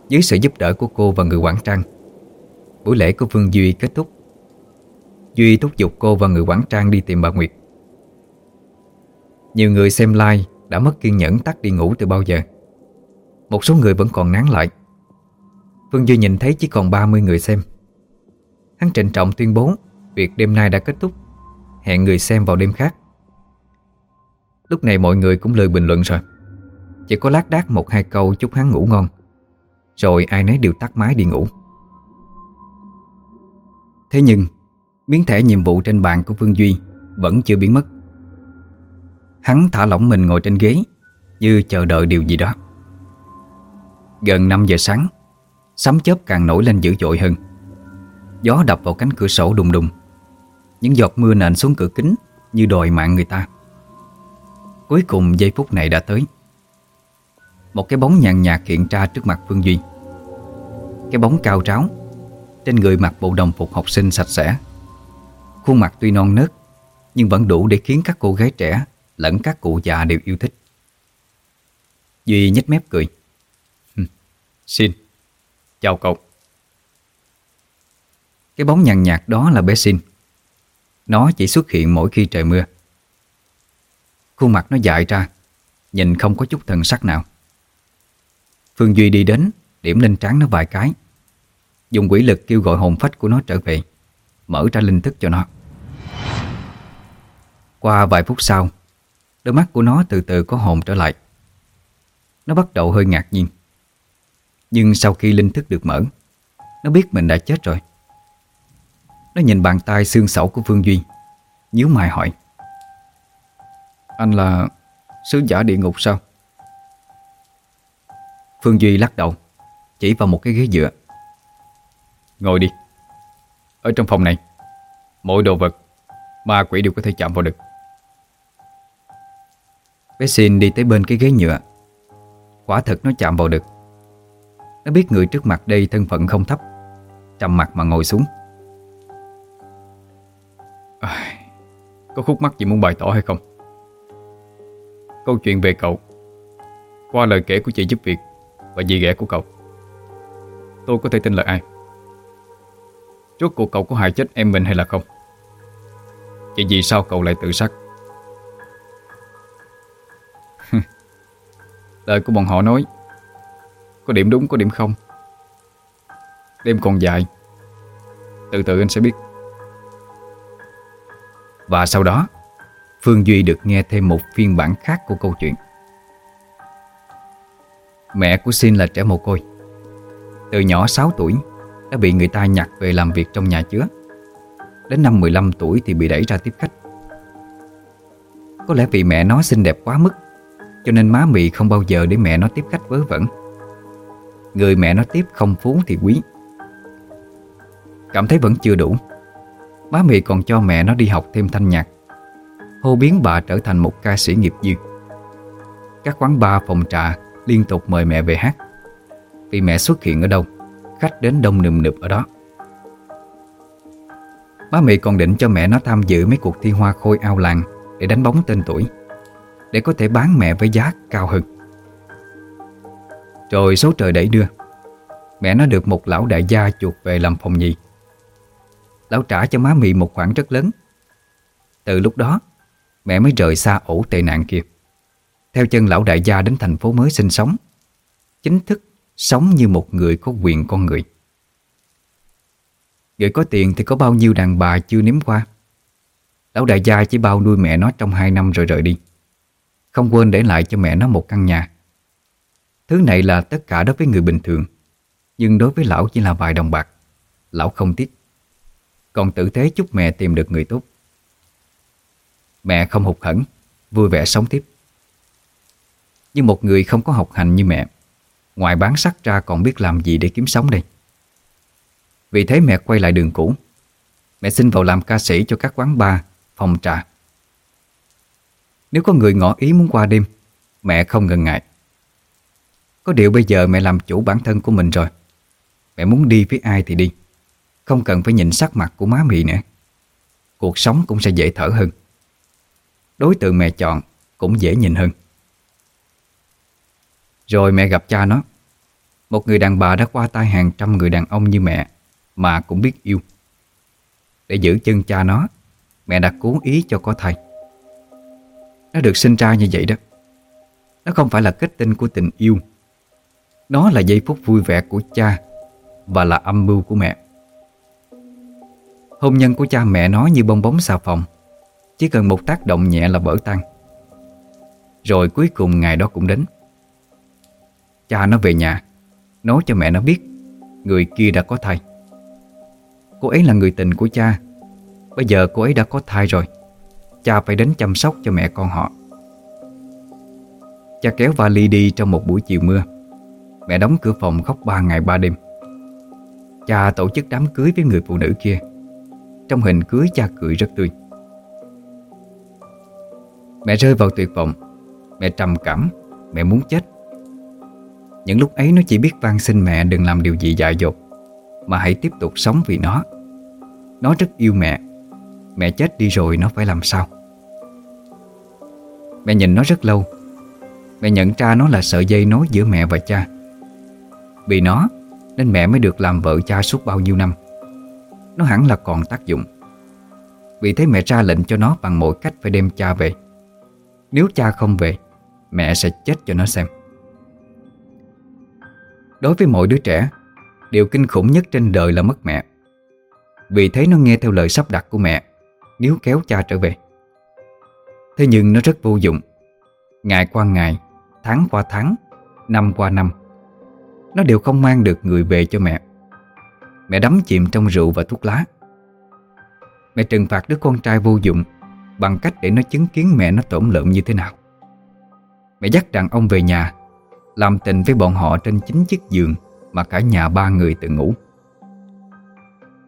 Dưới sự giúp đỡ của cô và người quản trang, Buổi lễ của Phương Duy kết thúc. Duy thúc giục cô và người quản trang đi tìm bà Nguyệt. Nhiều người xem like đã mất kiên nhẫn tắt đi ngủ từ bao giờ. Một số người vẫn còn nán lại. Phương Duy nhìn thấy chỉ còn 30 người xem. Hắn trịnh trọng tuyên bố Việc đêm nay đã kết thúc, Hẹn người xem vào đêm khác. Lúc này mọi người cũng lười bình luận rồi. Chỉ có lát đác một hai câu chúc hắn ngủ ngon, Rồi ai nấy đều tắt máy đi ngủ. Thế nhưng Miếng thẻ nhiệm vụ trên bàn của Phương Duy Vẫn chưa biến mất. Hắn thả lỏng mình ngồi trên ghế, Như chờ đợi điều gì đó. Gần 5 giờ sáng, Sấm chớp càng nổi lên dữ dội hơn. Gió đập vào cánh cửa sổ đùng đùng. Những giọt mưa nện xuống cửa kính Như đòi mạng người ta. Cuối cùng giây phút này đã tới. Một cái bóng nhàn nhạt hiện ra trước mặt Phương Duy. Cái bóng cao ráo Trên người mặc bộ đồng phục học sinh sạch sẽ. Khuôn mặt tuy non nớt, Nhưng vẫn đủ để khiến các cô gái trẻ Lẫn các cụ già đều yêu thích. Duy nhếch mép cười. cười Xin. Chào cậu. Cái bóng nhàn nhạt đó là bé Xin. Nó chỉ xuất hiện mỗi khi trời mưa. Khuôn mặt nó dại ra, Nhìn không có chút thần sắc nào. Phương Duy đi đến, Điểm lên trán nó vài cái. Dùng quỷ lực kêu gọi hồn phách của nó trở về, Mở ra linh thức cho nó. Qua vài phút sau, Đôi mắt của nó từ từ có hồn trở lại. Nó bắt đầu hơi ngạc nhiên. Nhưng sau khi linh thức được mở, Nó biết mình đã chết rồi. Nó nhìn bàn tay xương sẩu của Phương Duy, nhíu mày hỏi. Anh là sứ giả địa ngục sao? Phương Duy lắc đầu, Chỉ vào một cái ghế dựa. Ngồi đi. Ở trong phòng này, Mỗi đồ vật Ma quỷ đều có thể chạm vào được. Bé xin đi tới bên cái ghế nhựa. Quả thật nó chạm vào được. Nó biết người trước mặt đây thân phận không thấp Trầm mặt mà ngồi xuống. À, Có khúc mắc gì muốn bày tỏ hay không? Câu chuyện về cậu Qua lời kể của chị giúp việc Và dì ghẻ của cậu. Tôi có thể tin lời ai? Rốt cuộc cậu có hại chết em mình hay là không? Vậy vì sao cậu lại tự sát? Lời của bọn họ nói, Có điểm đúng, có điểm không? Đêm còn dài, Từ từ anh sẽ biết. Và sau đó, Phương Duy được nghe thêm một phiên bản khác của câu chuyện. Mẹ của Sin là trẻ mồ côi. Từ nhỏ 6 tuổi, Đã bị người ta nhặt về làm việc trong nhà chứa. Đến năm 15 tuổi thì bị đẩy ra tiếp khách. Có lẽ vì mẹ nó xinh đẹp quá mức, Cho nên má mị không bao giờ để mẹ nó tiếp khách vớ vẩn. Người mẹ nó tiếp không phú thì quý. Cảm thấy vẫn chưa đủ. Má mị còn cho mẹ nó đi học thêm thanh nhạc. Hô biến bà trở thành một ca sĩ nghiệp dư. Các quán bar phòng trà liên tục mời mẹ về hát. Vì mẹ xuất hiện ở đâu, Khách đến đông nườm nượp ở đó. Má mị còn định cho mẹ nó tham dự mấy cuộc thi hoa khôi ao làng Để đánh bóng tên tuổi, Để có thể bán mẹ với giá cao hơn. Rồi số trời đẩy đưa. Mẹ nó được một lão đại gia chuột về làm phòng nhì. Lão trả cho má mị một khoản rất lớn. Từ lúc đó, Mẹ mới rời xa ổ tệ nạn kia. Theo chân lão đại gia đến thành phố mới sinh sống, Chính thức sống như một người có quyền con người. Người có tiền thì có bao nhiêu đàn bà chưa nếm qua? Lão đại gia chỉ bao nuôi mẹ nó trong hai năm rồi rời đi. Không quên để lại cho mẹ nó một căn nhà. Thứ này là tất cả đối với người bình thường, Nhưng đối với lão chỉ là vài đồng bạc. Lão không tiếc. Còn tử thế chúc mẹ tìm được người tốt. Mẹ không hụt hẫng, Vui vẻ sống tiếp. Nhưng một người không có học hành như mẹ, Ngoài bán sắt ra còn biết làm gì để kiếm sống đây? Vì thế mẹ quay lại đường cũ. Mẹ xin vào làm ca sĩ cho các quán bar, phòng trà. Nếu có người ngỏ ý muốn qua đêm Mẹ không ngần ngại. Có điều bây giờ mẹ làm chủ bản thân của mình rồi. Mẹ muốn đi với ai thì đi. Không cần phải nhìn sắc mặt của má mị nữa. Cuộc sống cũng sẽ dễ thở hơn. Đối tượng mẹ chọn cũng dễ nhìn hơn. Rồi mẹ gặp cha nó. Một người đàn bà đã qua tay hàng trăm người đàn ông như mẹ. Mà cũng biết yêu. Để giữ chân cha nó, Mẹ đã cố ý cho có thai. Nó được sinh ra như vậy đó, Nó không phải là kết tinh của tình yêu. Nó là giây phút vui vẻ của cha Và là âm mưu của mẹ. Hôn nhân của cha mẹ nó như bong bóng xà phòng, chỉ cần một tác động nhẹ là vỡ tan. Rồi cuối cùng ngày đó cũng đến. Cha nó về nhà, Nói cho mẹ nó biết Người kia đã có thai. Cô ấy là người tình của cha. Bây giờ cô ấy đã có thai rồi. Cha phải đến chăm sóc cho mẹ con họ. Cha kéo vali đi trong một buổi chiều mưa. Mẹ đóng cửa phòng khóc ba ngày ba đêm. Cha tổ chức đám cưới với người phụ nữ kia. Trong hình cưới cha cười rất tươi. Mẹ rơi vào tuyệt vọng. Mẹ trầm cảm. Mẹ muốn chết. Những lúc ấy nó chỉ biết van xin mẹ đừng làm điều gì dại dột. Mà hãy tiếp tục sống vì nó. Nó rất yêu mẹ. Mẹ chết đi rồi nó phải làm sao? Mẹ nhìn nó rất lâu. Mẹ nhận ra nó là sợi dây nối giữa mẹ và cha. Vì nó, Nên mẹ mới được làm vợ cha suốt bao nhiêu năm. Nó hẳn là còn tác dụng. Vì thế mẹ ra lệnh cho nó bằng mọi cách phải đem cha về. Nếu cha không về, Mẹ sẽ chết cho nó xem. Đối với mọi đứa trẻ Điều kinh khủng nhất trên đời là mất mẹ. Vì thế nó nghe theo lời sắp đặt của mẹ Nếu kéo cha trở về. Thế nhưng nó rất vô dụng. Ngày qua ngày, Tháng qua tháng, Năm qua năm, Nó đều không mang được người về cho mẹ. Mẹ đắm chìm trong rượu và thuốc lá. Mẹ trừng phạt đứa con trai vô dụng Bằng cách để nó chứng kiến mẹ nó tổn lợm như thế nào. Mẹ dắt đàn ông về nhà, Làm tình với bọn họ trên chính chiếc giường. Mà cả nhà ba người tự ngủ.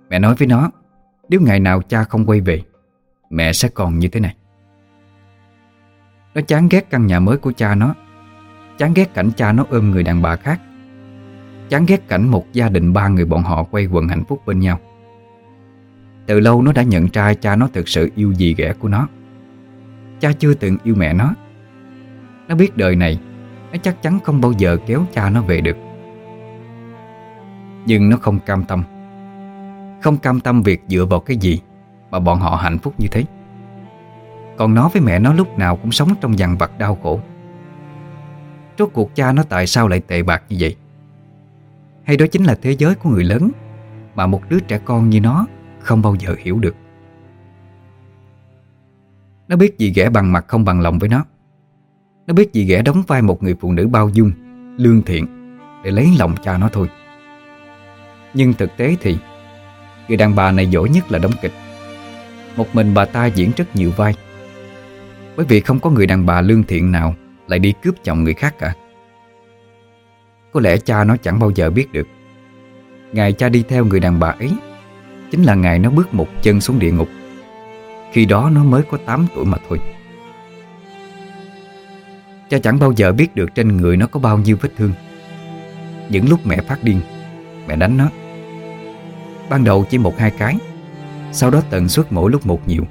Mẹ nói với nó, Nếu ngày nào cha không quay về, Mẹ sẽ còn như thế này. Nó chán ghét căn nhà mới của cha nó, Chán ghét cảnh cha nó ôm người đàn bà khác, Chán ghét cảnh một gia đình ba người bọn họ quay quần hạnh phúc bên nhau. Từ lâu nó đã nhận ra cha nó thực sự yêu gì ghẻ của nó. Cha chưa từng yêu mẹ nó. Nó biết đời này, Nó chắc chắn không bao giờ kéo cha nó về được. Nhưng nó không cam tâm. Không cam tâm việc dựa vào cái gì Mà bọn họ hạnh phúc như thế. Còn nó với mẹ nó lúc nào cũng sống trong dằn vặt đau khổ. Rốt cuộc cha nó tại sao lại tệ bạc như vậy? Hay đó chính là thế giới của người lớn Mà một đứa trẻ con như nó Không bao giờ hiểu được. Nó biết gì ghẻ bằng mặt không bằng lòng với nó. Nó biết gì ghẻ đóng vai một người phụ nữ bao dung, Lương thiện Để lấy lòng cha nó thôi. Nhưng thực tế thì, Người đàn bà này giỏi nhất là đóng kịch. Một mình bà ta diễn rất nhiều vai. Bởi vì không có người đàn bà lương thiện nào Lại đi cướp chồng người khác cả. Có lẽ cha nó chẳng bao giờ biết được. Ngày cha đi theo người đàn bà ấy, Chính là ngày nó bước một chân xuống địa ngục. Khi đó nó mới có 8 tuổi mà thôi. Cha chẳng bao giờ biết được trên người nó có bao nhiêu vết thương. Những lúc mẹ phát điên, Mẹ đánh nó. Ban đầu chỉ một hai cái. Sau đó tần suất mỗi lúc một nhiều.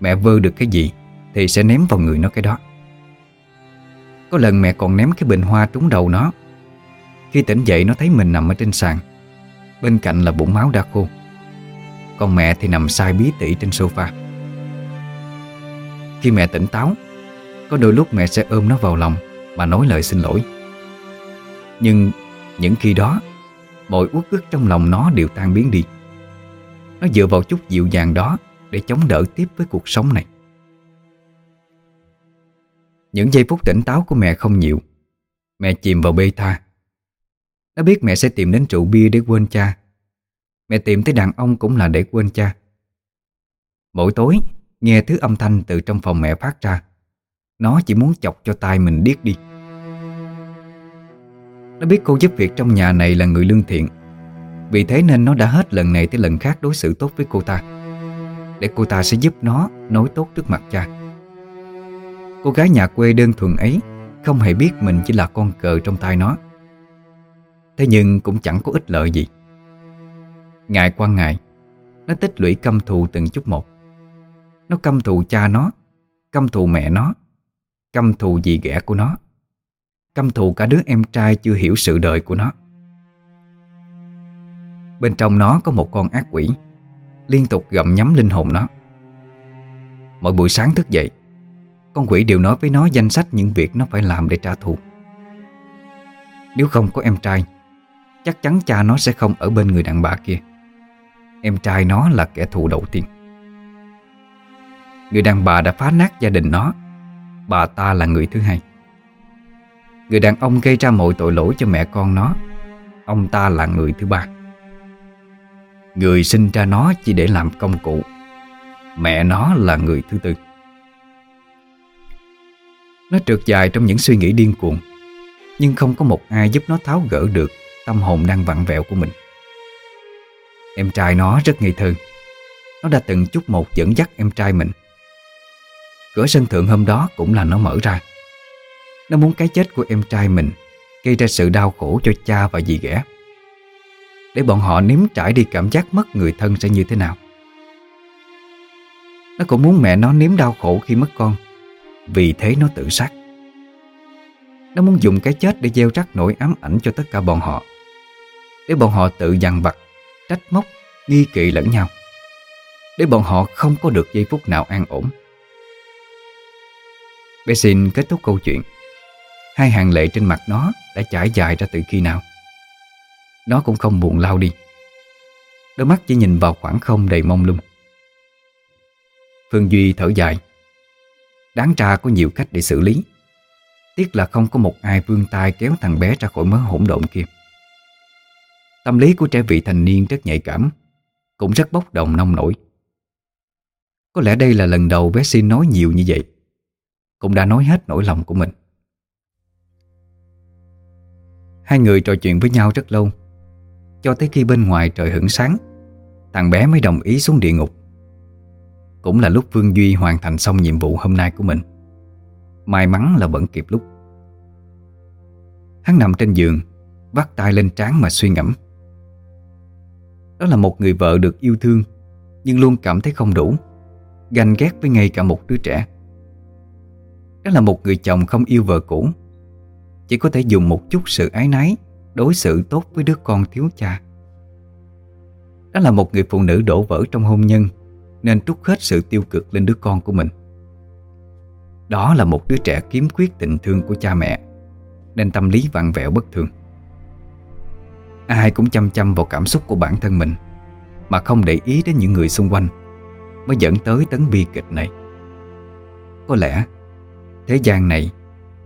Mẹ vơ được cái gì Thì sẽ ném vào người nó cái đó. Có lần mẹ còn ném cái bình hoa trúng đầu nó. Khi tỉnh dậy nó thấy mình nằm ở trên sàn. Bên cạnh là bụng máu đã khô. Còn mẹ thì nằm sai bí tỉ trên sofa. Khi mẹ tỉnh táo, Có đôi lúc mẹ sẽ ôm nó vào lòng Mà nói lời xin lỗi. Nhưng những khi đó Mọi uất ức trong lòng nó đều tan biến đi. Nó dựa vào chút dịu dàng đó Để chống đỡ tiếp với cuộc sống này. Những giây phút tỉnh táo của mẹ không nhiều. Mẹ chìm vào bê tha. Nó biết mẹ sẽ tìm đến rượu bia để quên cha. Mẹ tìm tới đàn ông cũng là để quên cha. Mỗi tối, Nghe thứ âm thanh từ trong phòng mẹ phát ra, Nó chỉ muốn chọc cho tai mình điếc đi nó biết cô giúp việc trong nhà này là người lương thiện. Vì thế nên nó đã hết lần này tới lần khác đối xử tốt với cô ta. Để cô ta sẽ giúp nó nói tốt trước mặt cha. Cô gái nhà quê đơn thuần ấy Không hề biết mình chỉ là con cờ trong tay nó. Thế nhưng cũng chẳng có ích lợi gì. Ngày qua ngày, Nó tích lũy căm thù từng chút một. Nó căm thù cha nó, Căm thù mẹ nó, Căm thù dì ghẻ của nó. Căm thù cả đứa em trai chưa hiểu sự đời của nó. Bên trong nó có một con ác quỷ, Liên tục gặm nhắm linh hồn nó. Mỗi buổi sáng thức dậy, Con quỷ đều nói với nó danh sách những việc nó phải làm để trả thù. Nếu không có em trai, Chắc chắn cha nó sẽ không ở bên người đàn bà kia. Em trai nó là kẻ thù đầu tiên. Người đàn bà đã phá nát gia đình nó, Bà ta là người thứ hai. Người đàn ông gây ra mọi tội lỗi cho mẹ con nó. Ông ta là người thứ ba. Người sinh ra nó chỉ để làm công cụ. Mẹ nó là người thứ tư. Nó trượt dài trong những suy nghĩ điên cuồng, Nhưng không có một ai giúp nó tháo gỡ được Tâm hồn đang vặn vẹo của mình. Em trai nó rất ngây thơ. Nó đã từng chút một dẫn dắt em trai mình. Cửa sân thượng hôm đó cũng là nó mở ra nó muốn cái chết của em trai mình Gây ra sự đau khổ cho cha và dì ghẻ. Để bọn họ nếm trải đi cảm giác mất người thân sẽ như thế nào. Nó cũng muốn mẹ nó nếm đau khổ khi mất con Vì thế nó tự sát. Nó muốn dùng cái chết để gieo rắc nỗi ám ảnh cho tất cả bọn họ Để bọn họ tự dằn vặt Trách móc, nghi kỵ lẫn nhau Để bọn họ không có được giây phút nào an ổn. Bessin kết thúc câu chuyện. Hai hàng lệ trên mặt nó đã chảy dài ra từ khi nào? Nó cũng không buồn lao đi. Đôi mắt chỉ nhìn vào khoảng không đầy mông lung. Phương Duy thở dài. Đáng ra có nhiều cách để xử lý. Tiếc là không có một ai vươn tay kéo thằng bé ra khỏi mớ hỗn độn kia. Tâm lý của trẻ vị thành niên rất nhạy cảm, Cũng rất bốc đồng nông nổi. Có lẽ đây là lần đầu bé xin nói nhiều như vậy. Cũng đã nói hết nỗi lòng của mình. Hai người trò chuyện với nhau rất lâu. Cho tới khi bên ngoài trời hửng sáng, Thằng bé mới đồng ý xuống địa ngục. Cũng là lúc Vương Duy hoàn thành xong nhiệm vụ hôm nay của mình. May mắn là vẫn kịp lúc. Hắn nằm trên giường, Vắt tay lên trán mà suy ngẫm. Đó là một người vợ được yêu thương, Nhưng luôn cảm thấy không đủ, Ganh ghét với ngay cả một đứa trẻ. Đó là một người chồng không yêu vợ cũ chỉ có thể dùng một chút sự ái náy Đối xử tốt với đứa con thiếu cha. Đó là một người phụ nữ đổ vỡ trong hôn nhân, Nên trút hết sự tiêu cực lên đứa con của mình. Đó là một đứa trẻ kiếm quyết tình thương của cha mẹ, Nên tâm lý vặn vẹo bất thường. Ai cũng chăm chăm vào cảm xúc của bản thân mình, Mà không để ý đến những người xung quanh, Mới dẫn tới tấn bi kịch này. Có lẽ, Thế gian này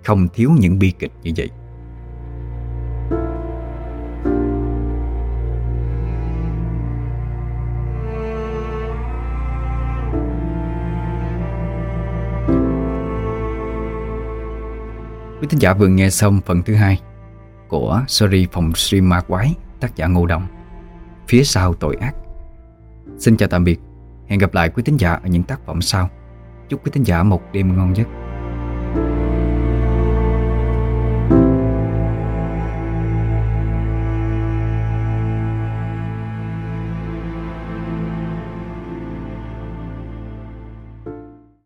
không thiếu những bi kịch như vậy. Quý thính giả vừa nghe xong phần thứ hai của series phòng stream ma quái, tác giả Ngô Đồng. Phía sau tội ác. Xin chào tạm biệt. Hẹn gặp lại quý thính giả ở những tác phẩm sau. Chúc quý thính giả một đêm ngon giấc.